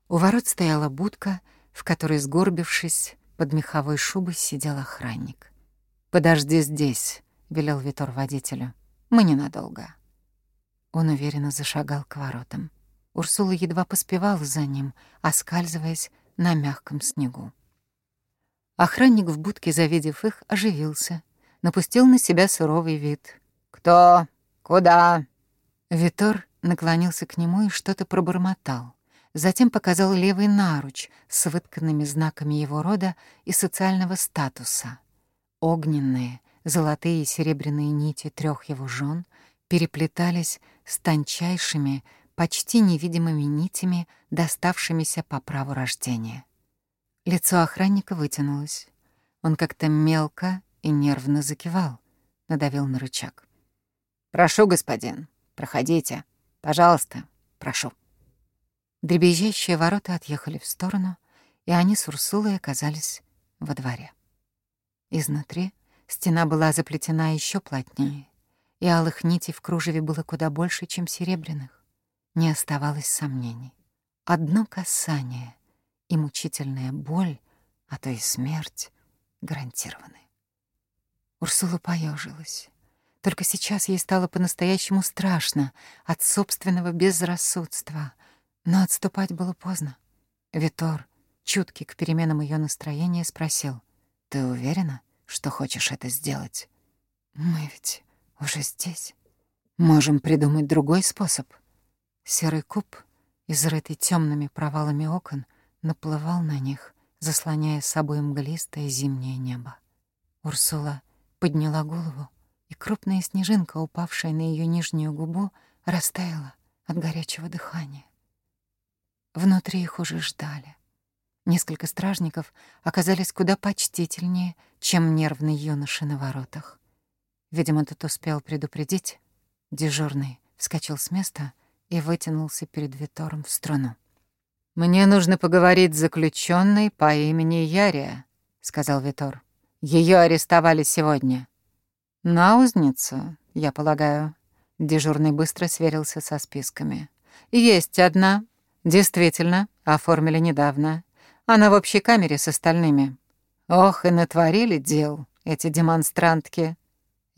У ворот стояла будка, в которой, сгорбившись, под меховой шубой сидел охранник. «Подожди здесь», — велел Витор водителю. «Мы ненадолго». Он уверенно зашагал к воротам. Урсула едва поспевала за ним, оскальзываясь на мягком снегу. Охранник в будке, завидев их, оживился, напустил на себя суровый вид. «Кто? Куда?» Витор наклонился к нему и что-то пробормотал. Затем показал левый наруч с вытканными знаками его рода и социального статуса. Огненные, золотые и серебряные нити трех его жен переплетались с тончайшими почти невидимыми нитями, доставшимися по праву рождения. Лицо охранника вытянулось. Он как-то мелко и нервно закивал, надавил на рычаг. «Прошу, господин, проходите. Пожалуйста, прошу». Дребезжащие ворота отъехали в сторону, и они с Урсулой оказались во дворе. Изнутри стена была заплетена еще плотнее, и алых нитей в кружеве было куда больше, чем серебряных. Не оставалось сомнений. Одно касание и мучительная боль, а то и смерть, гарантированы. Урсула поежилась. Только сейчас ей стало по-настоящему страшно от собственного безрассудства. Но отступать было поздно. Витор, чуткий к переменам ее настроения, спросил. «Ты уверена, что хочешь это сделать?» «Мы ведь уже здесь. Можем придумать другой способ. Серый куб, изрытый темными провалами окон, наплывал на них, заслоняя собой мглистое зимнее небо. Урсула подняла голову, и крупная снежинка, упавшая на ее нижнюю губу, растаяла от горячего дыхания. Внутри их уже ждали. Несколько стражников оказались куда почтительнее, чем нервный юноша на воротах. Видимо, тот успел предупредить. Дежурный вскочил с места и вытянулся перед Витором в страну. «Мне нужно поговорить с заключенной по имени Ярия», — сказал Витор. Ее арестовали сегодня». На узницу, я полагаю». Дежурный быстро сверился со списками. «Есть одна. Действительно, оформили недавно. Она в общей камере с остальными. Ох, и натворили дел эти демонстрантки».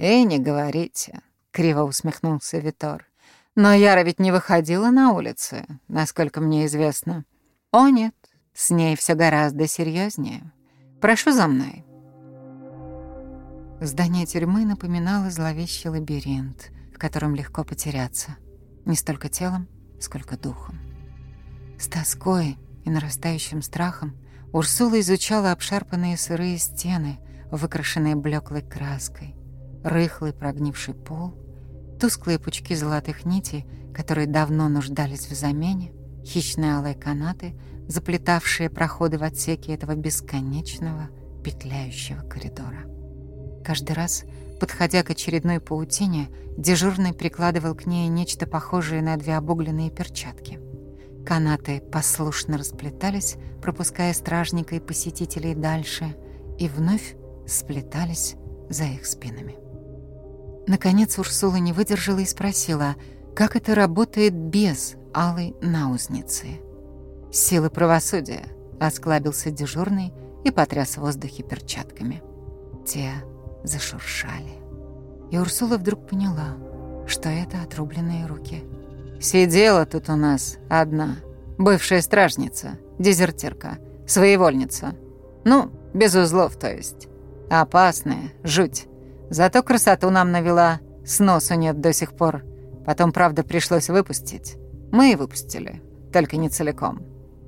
Эй, не говорите», — криво усмехнулся Витор. Но Яра ведь не выходила на улицы, насколько мне известно. О нет, с ней все гораздо серьезнее. Прошу за мной. Здание тюрьмы напоминало зловещий лабиринт, в котором легко потеряться. Не столько телом, сколько духом. С тоской и нарастающим страхом Урсула изучала обшарпанные сырые стены, выкрашенные блеклой краской, рыхлый прогнивший пол тусклые пучки золотых нитей, которые давно нуждались в замене, хищные алые канаты, заплетавшие проходы в отсеке этого бесконечного петляющего коридора. Каждый раз, подходя к очередной паутине, дежурный прикладывал к ней нечто похожее на две обугленные перчатки. Канаты послушно расплетались, пропуская стражника и посетителей дальше, и вновь сплетались за их спинами. Наконец Урсула не выдержала и спросила, как это работает без алой наузницы. «Силы правосудия», — осклабился дежурный и потряс в воздухе перчатками. Те зашуршали. И Урсула вдруг поняла, что это отрубленные руки. «Сидела тут у нас одна, бывшая стражница, дезертирка, своевольница. Ну, без узлов, то есть. Опасная, жуть. Зато красоту нам навела. С носу нет до сих пор. Потом, правда, пришлось выпустить. Мы и выпустили. Только не целиком.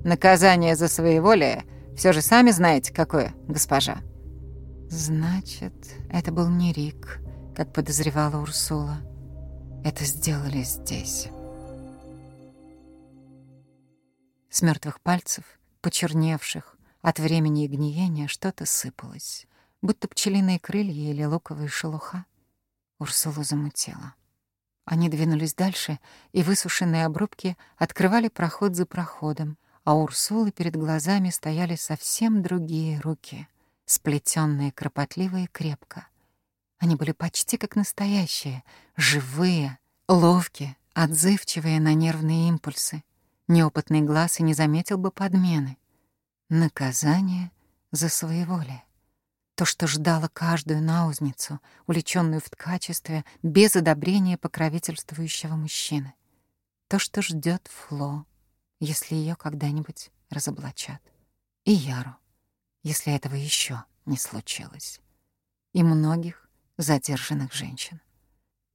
Наказание за своеволие все же сами знаете, какое, госпожа». «Значит, это был не Рик», как подозревала Урсула. Это сделали здесь. С мертвых пальцев, почерневших от времени и гниения, что-то сыпалось будто пчелиные крылья или луковые шелуха. Урсулу замутила. Они двинулись дальше, и высушенные обрубки открывали проход за проходом, а у Урсулы перед глазами стояли совсем другие руки, сплетенные кропотливо и крепко. Они были почти как настоящие, живые, ловкие, отзывчивые на нервные импульсы. Неопытный глаз и не заметил бы подмены. Наказание за своеволие то, что ждало каждую наузницу, уличенную в ткачестве, без одобрения покровительствующего мужчины. То, что ждет Фло, если ее когда-нибудь разоблачат. И Яру, если этого еще не случилось. И многих задержанных женщин.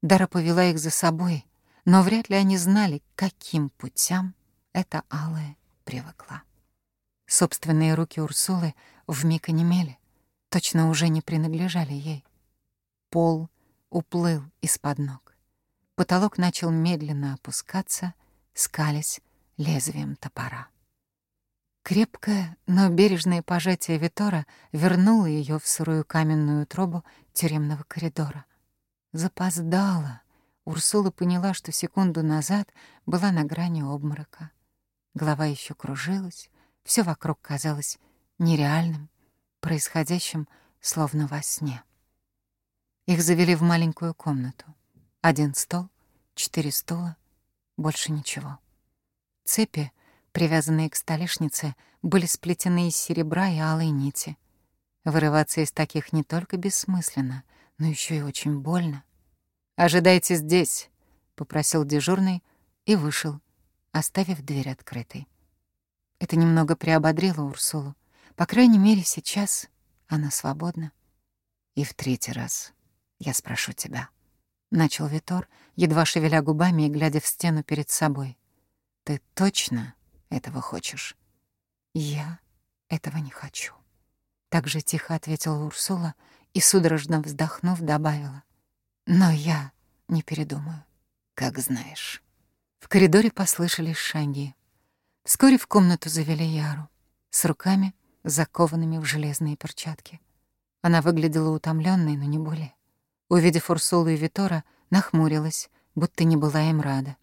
Дара повела их за собой, но вряд ли они знали, каким путям эта алая привыкла. Собственные руки Урсулы вмиг онемели, точно уже не принадлежали ей. Пол уплыл из-под ног. Потолок начал медленно опускаться, скалясь лезвием топора. Крепкое, но бережное пожатие Витора вернуло ее в сырую каменную тробу тюремного коридора. Запоздала. Урсула поняла, что секунду назад была на грани обморока. Голова еще кружилась, все вокруг казалось нереальным, происходящим словно во сне. Их завели в маленькую комнату. Один стол, четыре стула, больше ничего. Цепи, привязанные к столешнице, были сплетены из серебра и алой нити. Вырываться из таких не только бессмысленно, но еще и очень больно. «Ожидайте здесь», — попросил дежурный и вышел, оставив дверь открытой. Это немного приободрило Урсулу. По крайней мере, сейчас она свободна. И в третий раз я спрошу тебя. Начал Витор, едва шевеля губами и глядя в стену перед собой. Ты точно этого хочешь? Я этого не хочу. Так же тихо ответила Урсула и, судорожно вздохнув, добавила. Но я не передумаю. Как знаешь. В коридоре послышались шаги. Вскоре в комнату завели Яру. С руками закованными в железные перчатки. Она выглядела утомленной, но не более. Увидев Урсулу и Витора, нахмурилась, будто не была им рада.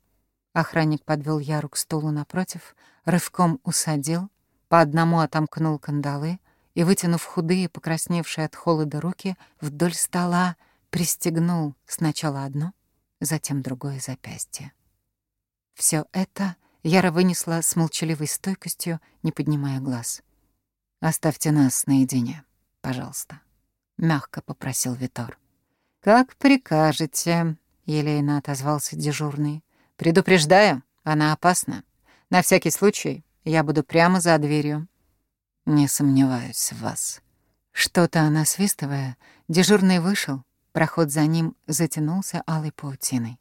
Охранник подвел Яру к стулу напротив, рывком усадил, по одному отомкнул кандалы и, вытянув худые, покрасневшие от холода руки, вдоль стола пристегнул сначала одно, затем другое запястье. Все это Яра вынесла с молчаливой стойкостью, не поднимая глаз. «Оставьте нас наедине, пожалуйста», — мягко попросил Витор. «Как прикажете», — елейно отозвался дежурный. «Предупреждаю, она опасна. На всякий случай я буду прямо за дверью». «Не сомневаюсь в вас». Что-то она свистывая, дежурный вышел, проход за ним затянулся алой паутиной.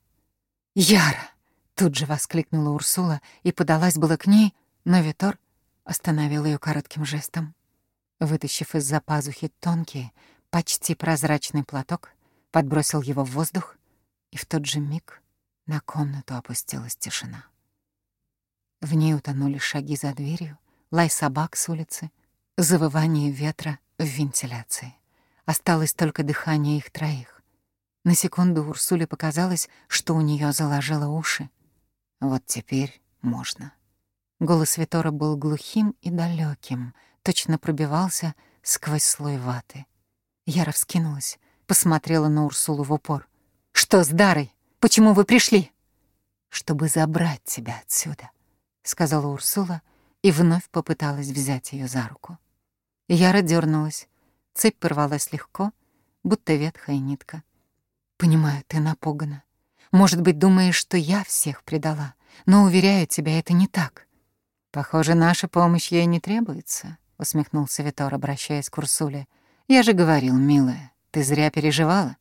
«Яра!» — тут же воскликнула Урсула и подалась было к ней, но Витор остановил ее коротким жестом. Вытащив из-за пазухи тонкий, почти прозрачный платок, подбросил его в воздух, и в тот же миг на комнату опустилась тишина. В ней утонули шаги за дверью, лай собак с улицы, завывание ветра в вентиляции. Осталось только дыхание их троих. На секунду Урсуле показалось, что у нее заложило уши. Вот теперь можно. Голос Витора был глухим и далеким, точно пробивался сквозь слой ваты. Яра вскинулась, посмотрела на Урсулу в упор. «Что с Дарой? Почему вы пришли?» «Чтобы забрать тебя отсюда», — сказала Урсула и вновь попыталась взять ее за руку. Яра дернулась, цепь порвалась легко, будто ветхая нитка. «Понимаю, ты напугана. Может быть, думаешь, что я всех предала, но, уверяю тебя, это не так. «Похоже, наша помощь ей не требуется», — усмехнулся Витор, обращаясь к Урсуле. «Я же говорил, милая, ты зря переживала.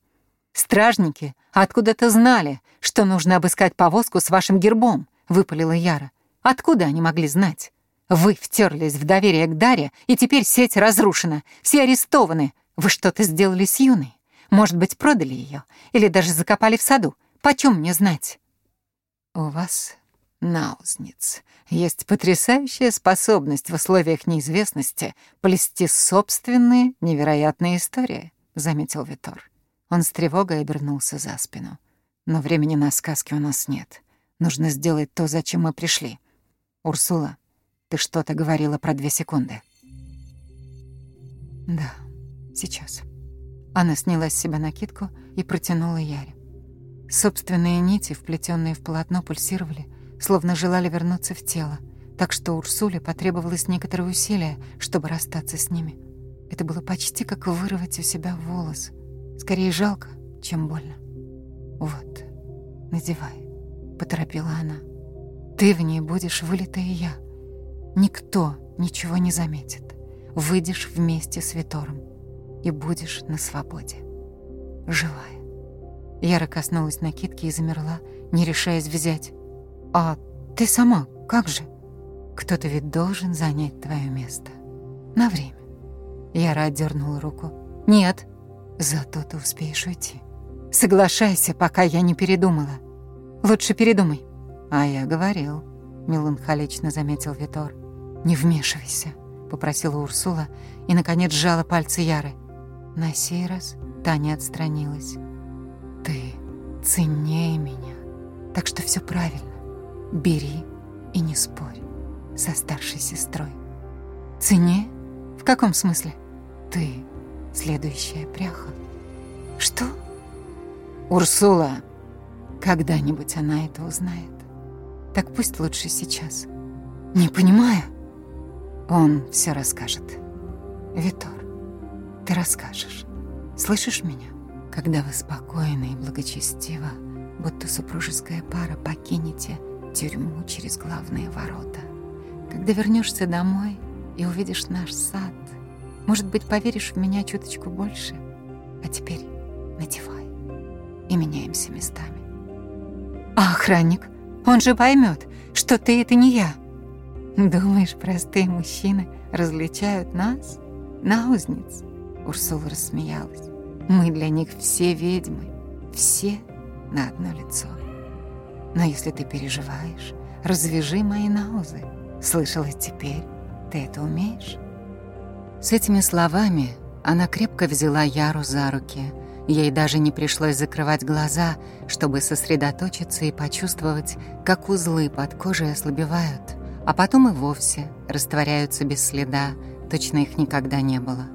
Стражники откуда-то знали, что нужно обыскать повозку с вашим гербом», — выпалила Яра. «Откуда они могли знать? Вы втерлись в доверие к Даре, и теперь сеть разрушена, все арестованы. Вы что-то сделали с Юной. Может быть, продали ее, или даже закопали в саду. Почем мне знать?» «У вас Наузниц. Есть потрясающая способность в условиях неизвестности плести собственные невероятные истории, — заметил Витор. Он с тревогой обернулся за спину. Но времени на сказки у нас нет. Нужно сделать то, зачем мы пришли. Урсула, ты что-то говорила про две секунды. Да, сейчас. Она сняла с себя накидку и протянула Яре. Собственные нити, вплетенные в полотно, пульсировали, словно желали вернуться в тело, так что Урсуле потребовалось некоторое усилие, чтобы расстаться с ними. Это было почти как вырвать у себя волос. Скорее жалко, чем больно. «Вот, надевай», — поторопила она. «Ты в ней будешь вылитая я. Никто ничего не заметит. Выйдешь вместе с Витором и будешь на свободе. Живая». Яра коснулась накидки и замерла, не решаясь взять. А ты сама как же? Кто-то ведь должен занять твое место. На время. Яра отдернула руку. Нет. Зато ты успеешь уйти. Соглашайся, пока я не передумала. Лучше передумай. А я говорил, меланхолично заметил Витор. Не вмешивайся, попросила Урсула и, наконец, сжала пальцы Яры. На сей раз Таня отстранилась. Ты ценнее меня, так что все правильно бери и не спорь со старшей сестрой. Цене? В каком смысле? Ты следующая пряха. Что? Урсула! Когда-нибудь она это узнает. Так пусть лучше сейчас. Не понимаю. Он все расскажет. Витор, ты расскажешь. Слышишь меня? Когда вы спокойно и благочестиво, будто супружеская пара, покинете тюрьму через главные ворота. Когда вернешься домой и увидишь наш сад, может быть, поверишь в меня чуточку больше. А теперь надевай. И меняемся местами. А охранник? Он же поймет, что ты — это не я. Думаешь, простые мужчины различают нас? Наузниц? Урсула рассмеялась. Мы для них все ведьмы. Все на одно лицо. Но если ты переживаешь, развяжи мои наузы. Слышала теперь, ты это умеешь?» С этими словами она крепко взяла Яру за руки. Ей даже не пришлось закрывать глаза, чтобы сосредоточиться и почувствовать, как узлы под кожей ослабевают, а потом и вовсе растворяются без следа, точно их никогда не было.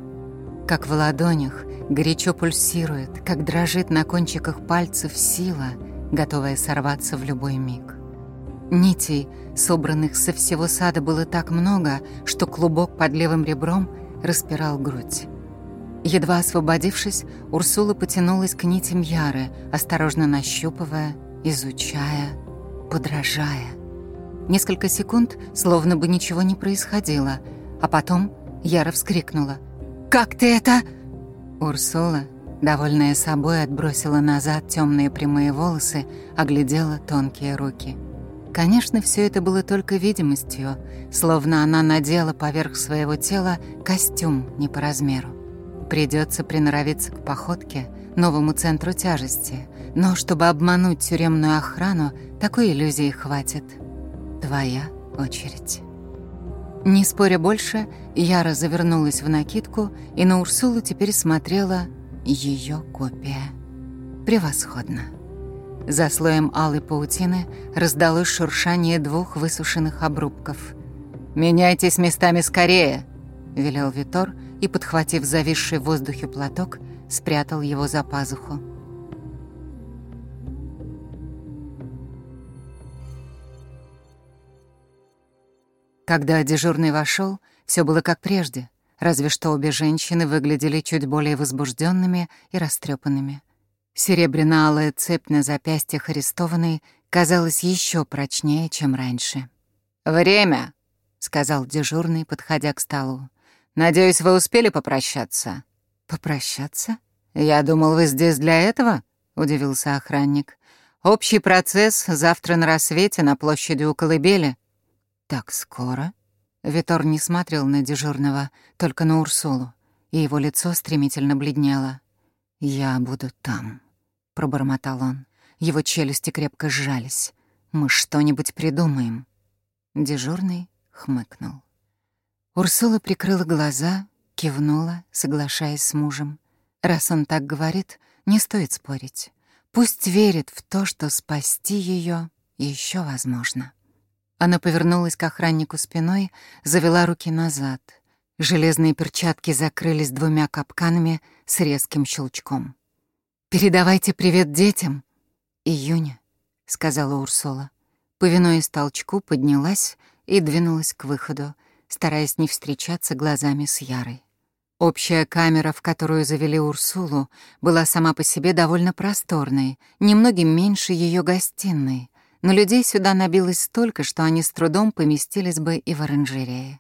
Как в ладонях горячо пульсирует, как дрожит на кончиках пальцев сила — готовая сорваться в любой миг. Нитей, собранных со всего сада, было так много, что клубок под левым ребром распирал грудь. Едва освободившись, Урсула потянулась к нитям Яры, осторожно нащупывая, изучая, подражая. Несколько секунд словно бы ничего не происходило, а потом Яра вскрикнула. «Как ты это?» Урсула Довольная собой отбросила назад темные прямые волосы, оглядела тонкие руки. Конечно, все это было только видимостью, словно она надела поверх своего тела костюм не по размеру. Придется приноровиться к походке, новому центру тяжести, но чтобы обмануть тюремную охрану, такой иллюзии хватит. Твоя очередь. Не споря больше, Яра завернулась в накидку и на Урсулу теперь смотрела ее копия. Превосходно. За слоем алой паутины раздалось шуршание двух высушенных обрубков. «Меняйтесь местами скорее!» — велел Витор и, подхватив зависший в воздухе платок, спрятал его за пазуху. Когда дежурный вошел, все было как прежде — разве что обе женщины выглядели чуть более возбужденными и растрепанными. Серебряно-алая цепь на запястьях арестованной казалась еще прочнее, чем раньше. «Время!» — сказал дежурный, подходя к столу. «Надеюсь, вы успели попрощаться?» «Попрощаться?» «Я думал, вы здесь для этого?» — удивился охранник. «Общий процесс завтра на рассвете на площади у Колыбели». «Так скоро?» Витор не смотрел на дежурного, только на Урсулу, и его лицо стремительно бледнело. «Я буду там», — пробормотал он. Его челюсти крепко сжались. «Мы что-нибудь придумаем». Дежурный хмыкнул. Урсула прикрыла глаза, кивнула, соглашаясь с мужем. Раз он так говорит, не стоит спорить. Пусть верит в то, что спасти ее еще возможно. Она повернулась к охраннику спиной, завела руки назад. Железные перчатки закрылись двумя капканами с резким щелчком. «Передавайте привет детям!» «Июня», — сказала Урсула. Повинуясь толчку, поднялась и двинулась к выходу, стараясь не встречаться глазами с Ярой. Общая камера, в которую завели Урсулу, была сама по себе довольно просторной, немногим меньше ее гостиной, но людей сюда набилось столько, что они с трудом поместились бы и в оранжерее.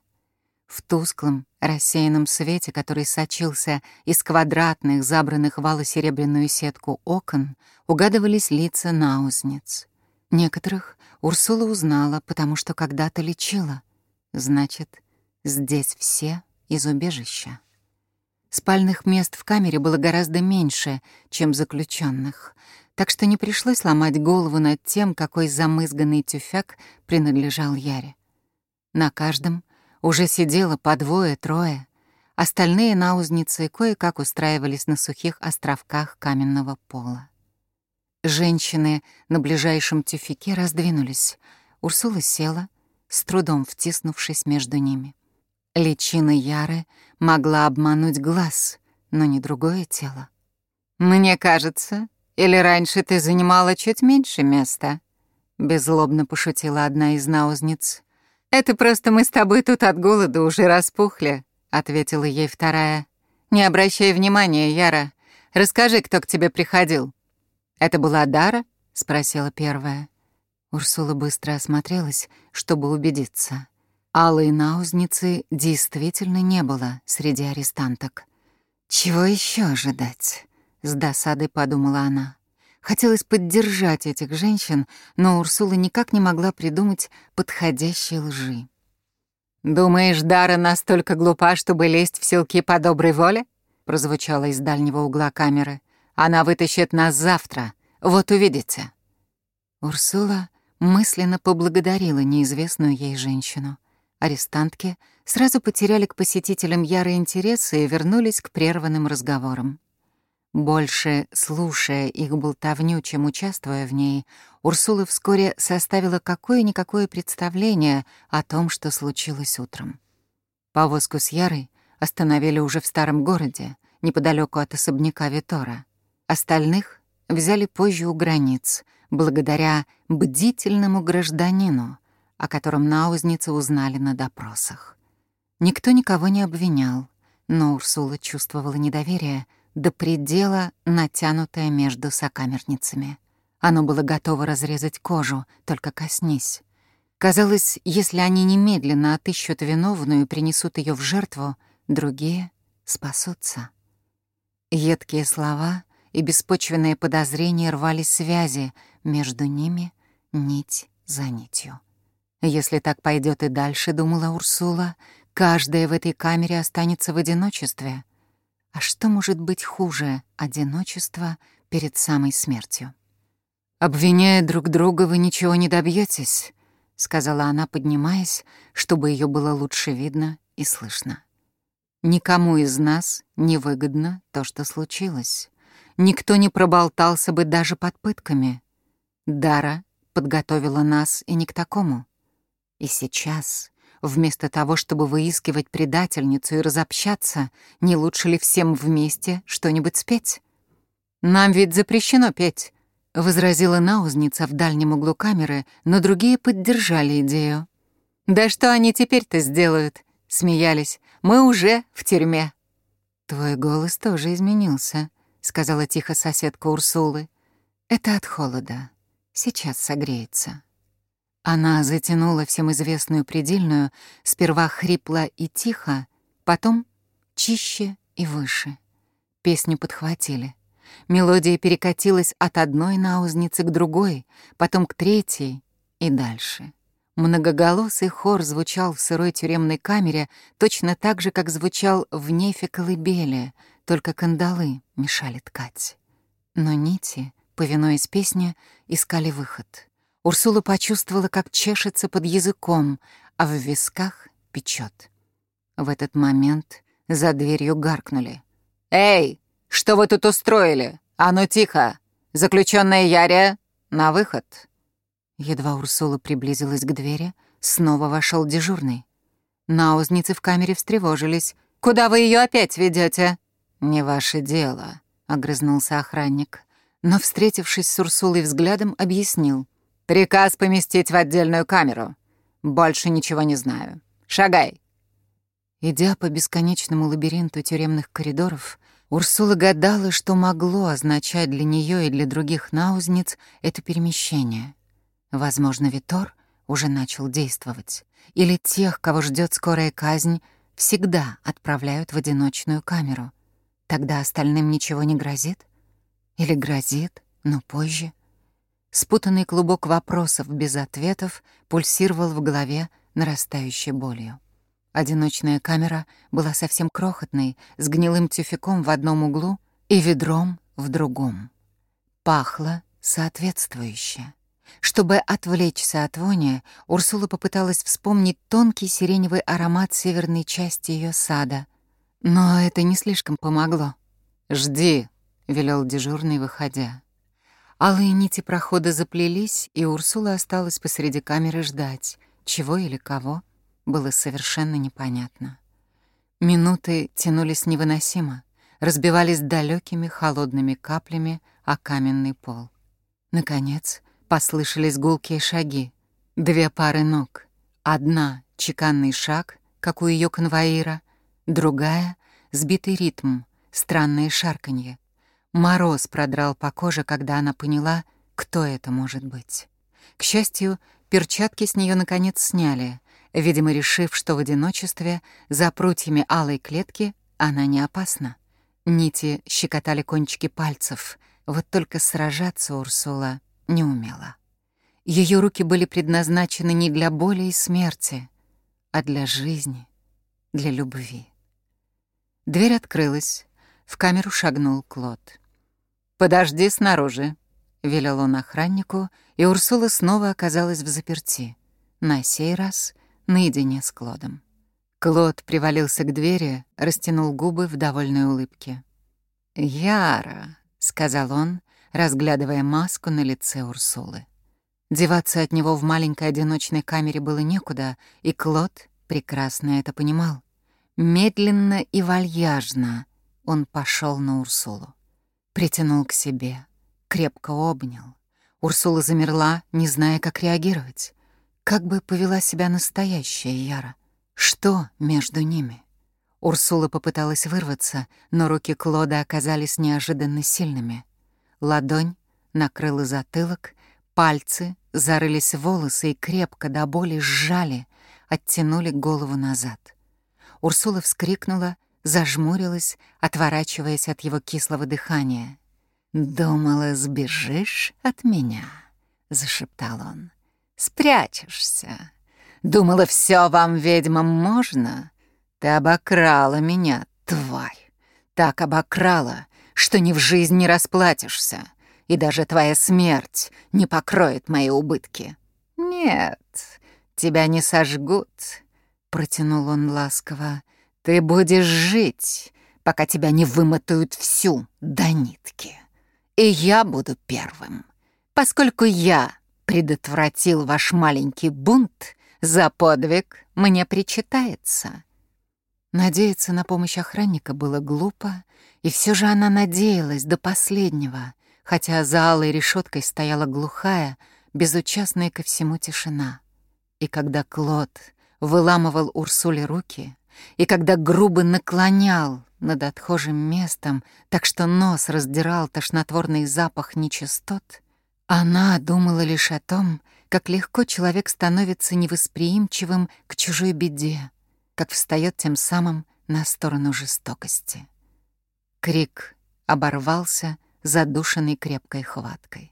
В тусклом, рассеянном свете, который сочился из квадратных, забранных вала серебряную сетку окон, угадывались лица наузниц. Некоторых Урсула узнала, потому что когда-то лечила. Значит, здесь все из убежища. Спальных мест в камере было гораздо меньше, чем заключенных, так что не пришлось ломать голову над тем, какой замызганный тюфяк принадлежал Яре. На каждом уже сидело по двое-трое, остальные наузницы кое-как устраивались на сухих островках каменного пола. Женщины на ближайшем тюфяке раздвинулись. Урсула села, с трудом втиснувшись между ними. Личина Яры могла обмануть глаз, но не другое тело. «Мне кажется, или раньше ты занимала чуть меньше места?» Беззлобно пошутила одна из наузниц. «Это просто мы с тобой тут от голода уже распухли», — ответила ей вторая. «Не обращай внимания, Яра. Расскажи, кто к тебе приходил». «Это была Дара?» — спросила первая. Урсула быстро осмотрелась, чтобы убедиться. Алой наузницы действительно не было среди арестанток. «Чего еще ожидать?» — с досадой подумала она. Хотелось поддержать этих женщин, но Урсула никак не могла придумать подходящей лжи. «Думаешь, Дара настолько глупа, чтобы лезть в селки по доброй воле?» — прозвучало из дальнего угла камеры. «Она вытащит нас завтра. Вот увидите». Урсула мысленно поблагодарила неизвестную ей женщину. Арестантки сразу потеряли к посетителям ярый интерес и вернулись к прерванным разговорам. Больше слушая их болтовню, чем участвуя в ней, Урсула вскоре составила какое-никакое представление о том, что случилось утром. Повозку с Ярой остановили уже в старом городе, неподалеку от особняка Витора. Остальных взяли позже у границ, благодаря бдительному гражданину, о котором наузницы узнали на допросах. Никто никого не обвинял, но Урсула чувствовала недоверие — до предела натянутое между сокамерницами. Оно было готово разрезать кожу, только коснись. Казалось, если они немедленно отыщут виновную и принесут ее в жертву, другие спасутся. Едкие слова и беспочвенные подозрения рвали связи между ними нить за нитью. Если так пойдет и дальше, думала Урсула, каждая в этой камере останется в одиночестве, а что может быть хуже одиночества перед самой смертью? «Обвиняя друг друга, вы ничего не добьетесь, сказала она, поднимаясь, чтобы ее было лучше видно и слышно. «Никому из нас не выгодно то, что случилось. Никто не проболтался бы даже под пытками. Дара подготовила нас и не к такому. И сейчас Вместо того, чтобы выискивать предательницу и разобщаться, не лучше ли всем вместе что-нибудь спеть? «Нам ведь запрещено петь», — возразила наузница в дальнем углу камеры, но другие поддержали идею. «Да что они теперь-то сделают?» — смеялись. «Мы уже в тюрьме». «Твой голос тоже изменился», — сказала тихо соседка Урсулы. «Это от холода. Сейчас согреется». Она затянула всем известную предельную, сперва хрипло и тихо, потом чище и выше. Песню подхватили. Мелодия перекатилась от одной наузницы к другой, потом к третьей и дальше. Многоголосый хор звучал в сырой тюремной камере точно так же, как звучал в нефе колыбели, только кандалы мешали ткать. Но нити, повинуясь песне, искали выход. Урсула почувствовала, как чешется под языком, а в висках печет. В этот момент за дверью гаркнули. «Эй, что вы тут устроили? А ну тихо! Заключенная Ярия, на выход!» Едва Урсула приблизилась к двери, снова вошел дежурный. Наузницы в камере встревожились. «Куда вы ее опять ведете? «Не ваше дело», — огрызнулся охранник. Но, встретившись с Урсулой взглядом, объяснил. Приказ поместить в отдельную камеру. Больше ничего не знаю. Шагай!» Идя по бесконечному лабиринту тюремных коридоров, Урсула гадала, что могло означать для нее и для других наузниц это перемещение. Возможно, Витор уже начал действовать. Или тех, кого ждет скорая казнь, всегда отправляют в одиночную камеру. Тогда остальным ничего не грозит? Или грозит, но позже? Спутанный клубок вопросов без ответов пульсировал в голове нарастающей болью. Одиночная камера была совсем крохотной, с гнилым тюфяком в одном углу и ведром в другом. Пахло соответствующе. Чтобы отвлечься от вони, Урсула попыталась вспомнить тонкий сиреневый аромат северной части ее сада. Но это не слишком помогло. «Жди», — велел дежурный, выходя. Алые нити прохода заплелись, и Урсула осталась посреди камеры ждать, чего или кого, было совершенно непонятно. Минуты тянулись невыносимо, разбивались далекими холодными каплями о каменный пол. Наконец, послышались гулкие шаги. Две пары ног. Одна — чеканный шаг, как у ее конвоира, другая — сбитый ритм, странное шарканье, Мороз продрал по коже, когда она поняла, кто это может быть. К счастью, перчатки с нее наконец сняли, видимо, решив, что в одиночестве за прутьями алой клетки она не опасна. Нити щекотали кончики пальцев, вот только сражаться Урсула не умела. Ее руки были предназначены не для боли и смерти, а для жизни, для любви. Дверь открылась, в камеру шагнул Клод. «Подожди снаружи», — велел он охраннику, и Урсула снова оказалась в заперти. На сей раз наедине с Клодом. Клод привалился к двери, растянул губы в довольной улыбке. «Яра», — сказал он, разглядывая маску на лице Урсулы. Деваться от него в маленькой одиночной камере было некуда, и Клод прекрасно это понимал. Медленно и вальяжно он пошел на Урсулу. Притянул к себе, крепко обнял. Урсула замерла, не зная, как реагировать. Как бы повела себя настоящая Яра? Что между ними? Урсула попыталась вырваться, но руки Клода оказались неожиданно сильными. Ладонь накрыла затылок, пальцы зарылись в волосы и крепко до боли сжали, оттянули голову назад. Урсула вскрикнула — зажмурилась, отворачиваясь от его кислого дыхания. «Думала, сбежишь от меня», — зашептал он. «Спрячешься. Думала, все вам, ведьмам, можно? Ты обокрала меня, тварь. Так обокрала, что ни в жизнь не расплатишься, и даже твоя смерть не покроет мои убытки. Нет, тебя не сожгут», — протянул он ласково. Ты будешь жить, пока тебя не вымотают всю до нитки. И я буду первым. Поскольку я предотвратил ваш маленький бунт, за подвиг мне причитается». Надеяться на помощь охранника было глупо, и все же она надеялась до последнего, хотя за алой решеткой стояла глухая, безучастная ко всему тишина. И когда Клод выламывал Урсуле руки, и когда грубо наклонял над отхожим местом, так что нос раздирал тошнотворный запах нечистот, она думала лишь о том, как легко человек становится невосприимчивым к чужой беде, как встает тем самым на сторону жестокости. Крик оборвался, задушенный крепкой хваткой.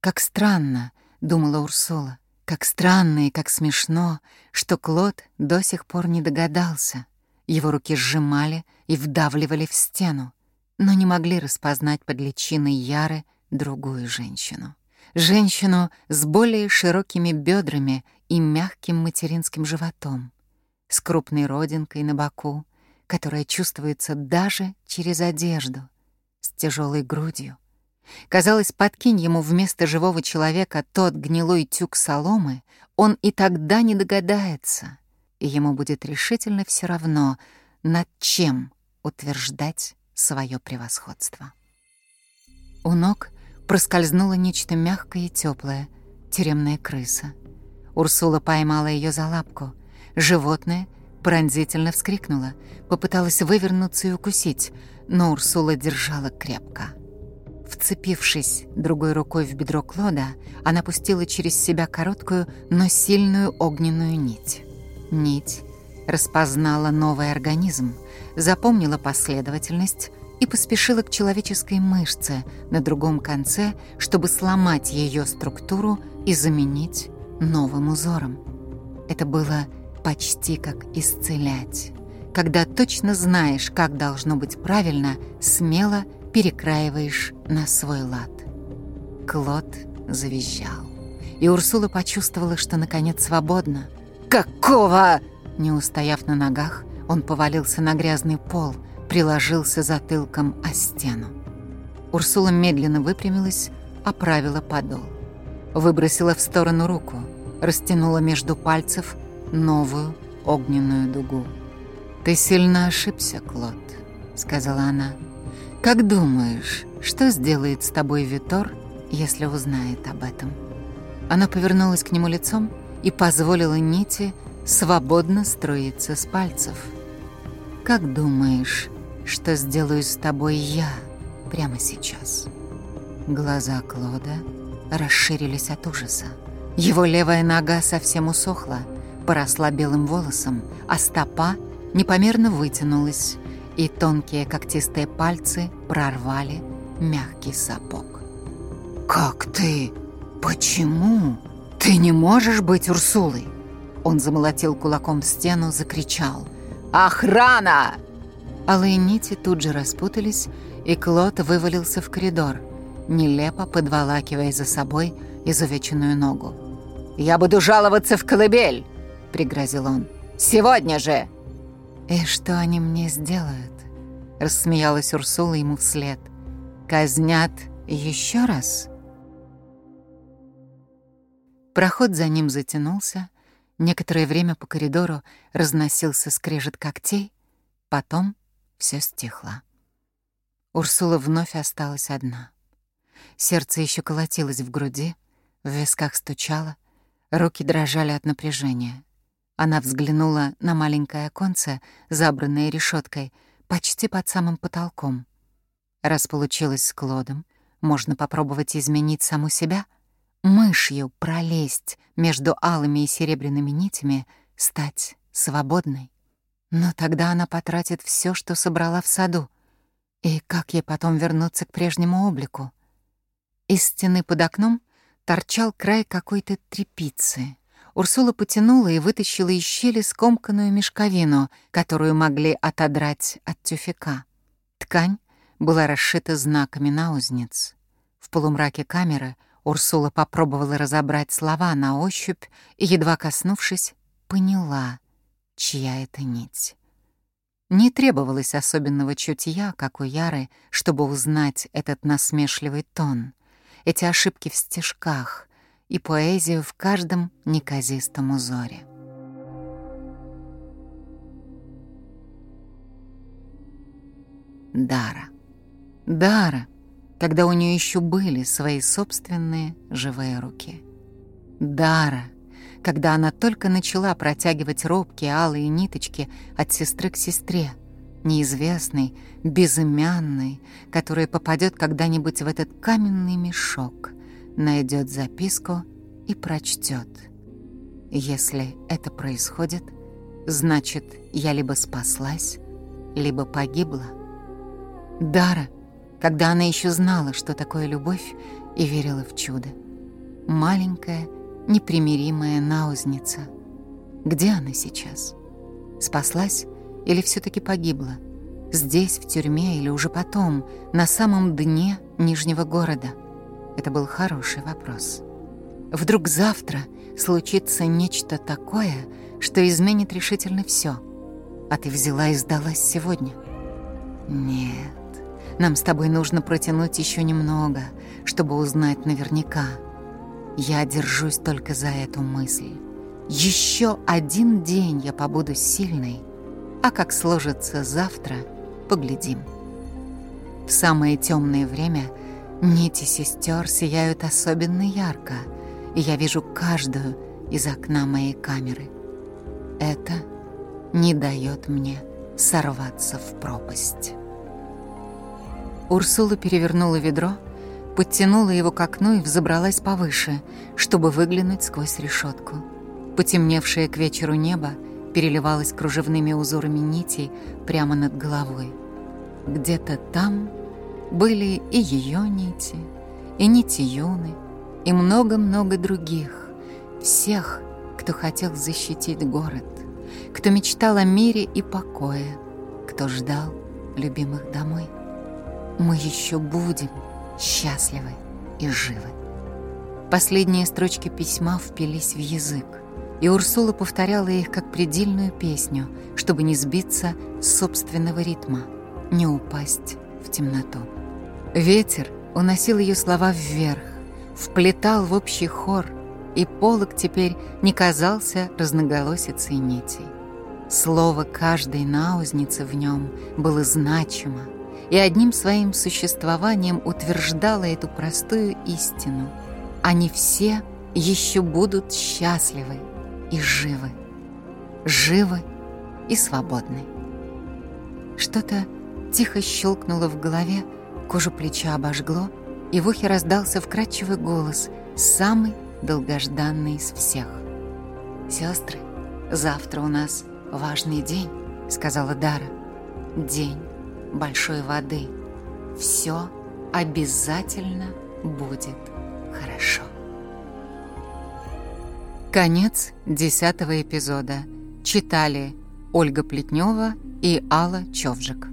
«Как странно», — думала Урсула, как странно и как смешно, что Клод до сих пор не догадался. Его руки сжимали и вдавливали в стену, но не могли распознать под личиной Яры другую женщину. Женщину с более широкими бедрами и мягким материнским животом, с крупной родинкой на боку, которая чувствуется даже через одежду, с тяжелой грудью, Казалось, подкинь ему вместо живого человека тот гнилой тюк соломы, он и тогда не догадается, и ему будет решительно все равно, над чем утверждать свое превосходство. У ног проскользнуло нечто мягкое и теплое, тюремная крыса. Урсула поймала ее за лапку. Животное пронзительно вскрикнуло, попыталась вывернуться и укусить, но Урсула держала крепко. Вцепившись другой рукой в бедро Клода, она пустила через себя короткую, но сильную огненную нить. Нить распознала новый организм, запомнила последовательность и поспешила к человеческой мышце на другом конце, чтобы сломать ее структуру и заменить новым узором. Это было почти как исцелять. Когда точно знаешь, как должно быть правильно, смело – перекраиваешь на свой лад. Клод завизжал, и Урсула почувствовала, что наконец свободна. «Какого?» Не устояв на ногах, он повалился на грязный пол, приложился затылком о стену. Урсула медленно выпрямилась, оправила подол. Выбросила в сторону руку, растянула между пальцев новую огненную дугу. «Ты сильно ошибся, Клод», — сказала она. Как думаешь, что сделает с тобой Витор, если узнает об этом? Она повернулась к нему лицом и позволила нити свободно строиться с пальцев. Как думаешь, что сделаю с тобой я прямо сейчас? Глаза Клода расширились от ужаса. Его левая нога совсем усохла, поросла белым волосом, а стопа непомерно вытянулась и тонкие когтистые пальцы прорвали мягкий сапог. «Как ты? Почему? Ты не можешь быть Урсулой?» Он замолотил кулаком в стену, закричал. «Охрана!» Алые нити тут же распутались, и Клод вывалился в коридор, нелепо подволакивая за собой изувеченную ногу. «Я буду жаловаться в колыбель!» — пригрозил он. «Сегодня же!» «И что они мне сделают?» — рассмеялась Урсула ему вслед. «Казнят еще раз?» Проход за ним затянулся, некоторое время по коридору разносился скрежет когтей, потом все стихло. Урсула вновь осталась одна. Сердце еще колотилось в груди, в висках стучало, руки дрожали от напряжения — она взглянула на маленькое оконце, забранное решеткой, почти под самым потолком. Раз получилось с Клодом, можно попробовать изменить саму себя, мышью пролезть между алыми и серебряными нитями, стать свободной. Но тогда она потратит все, что собрала в саду. И как ей потом вернуться к прежнему облику? Из стены под окном торчал край какой-то трепицы — Урсула потянула и вытащила из щели скомканную мешковину, которую могли отодрать от тюфика. Ткань была расшита знаками наузниц. В полумраке камеры Урсула попробовала разобрать слова на ощупь и, едва коснувшись, поняла, чья это нить. Не требовалось особенного чутья, как у Яры, чтобы узнать этот насмешливый тон, эти ошибки в стежках — и поэзию в каждом неказистом узоре. Дара. Дара, когда у нее еще были свои собственные живые руки. Дара, когда она только начала протягивать робкие алые ниточки от сестры к сестре, неизвестной, безымянной, которая попадет когда-нибудь в этот каменный мешок, найдет записку и прочтет. Если это происходит, значит, я либо спаслась, либо погибла. Дара, когда она еще знала, что такое любовь, и верила в чудо. Маленькая, непримиримая наузница. Где она сейчас? Спаслась или все-таки погибла? Здесь, в тюрьме или уже потом, на самом дне Нижнего города — это был хороший вопрос. Вдруг завтра случится нечто такое, что изменит решительно все. А ты взяла и сдалась сегодня. Нет, нам с тобой нужно протянуть еще немного, чтобы узнать наверняка. Я держусь только за эту мысль. Еще один день я побуду сильной, а как сложится завтра, поглядим. В самое темное время — Нити сестер сияют особенно ярко, и я вижу каждую из окна моей камеры. Это не дает мне сорваться в пропасть. Урсула перевернула ведро, подтянула его к окну и взобралась повыше, чтобы выглянуть сквозь решетку. Потемневшее к вечеру небо переливалось кружевными узорами нитей прямо над головой. Где-то там были и ее нити, и нити Юны, и много-много других, всех, кто хотел защитить город, кто мечтал о мире и покое, кто ждал любимых домой. Мы еще будем счастливы и живы. Последние строчки письма впились в язык, и Урсула повторяла их как предельную песню, чтобы не сбиться с собственного ритма, не упасть в темноту. Ветер уносил ее слова вверх, вплетал в общий хор, и полог теперь не казался разноголосицей нитей. Слово каждой наузницы в нем было значимо, и одним своим существованием утверждало эту простую истину. Они все еще будут счастливы и живы, живы и свободны. Что-то тихо щелкнуло в голове, Кожу плеча обожгло, и в ухе раздался вкрадчивый голос, самый долгожданный из всех. Сестры, завтра у нас важный день», — сказала Дара. «День большой воды. Все обязательно будет хорошо». Конец десятого эпизода. Читали Ольга Плетнева и Алла Човжик.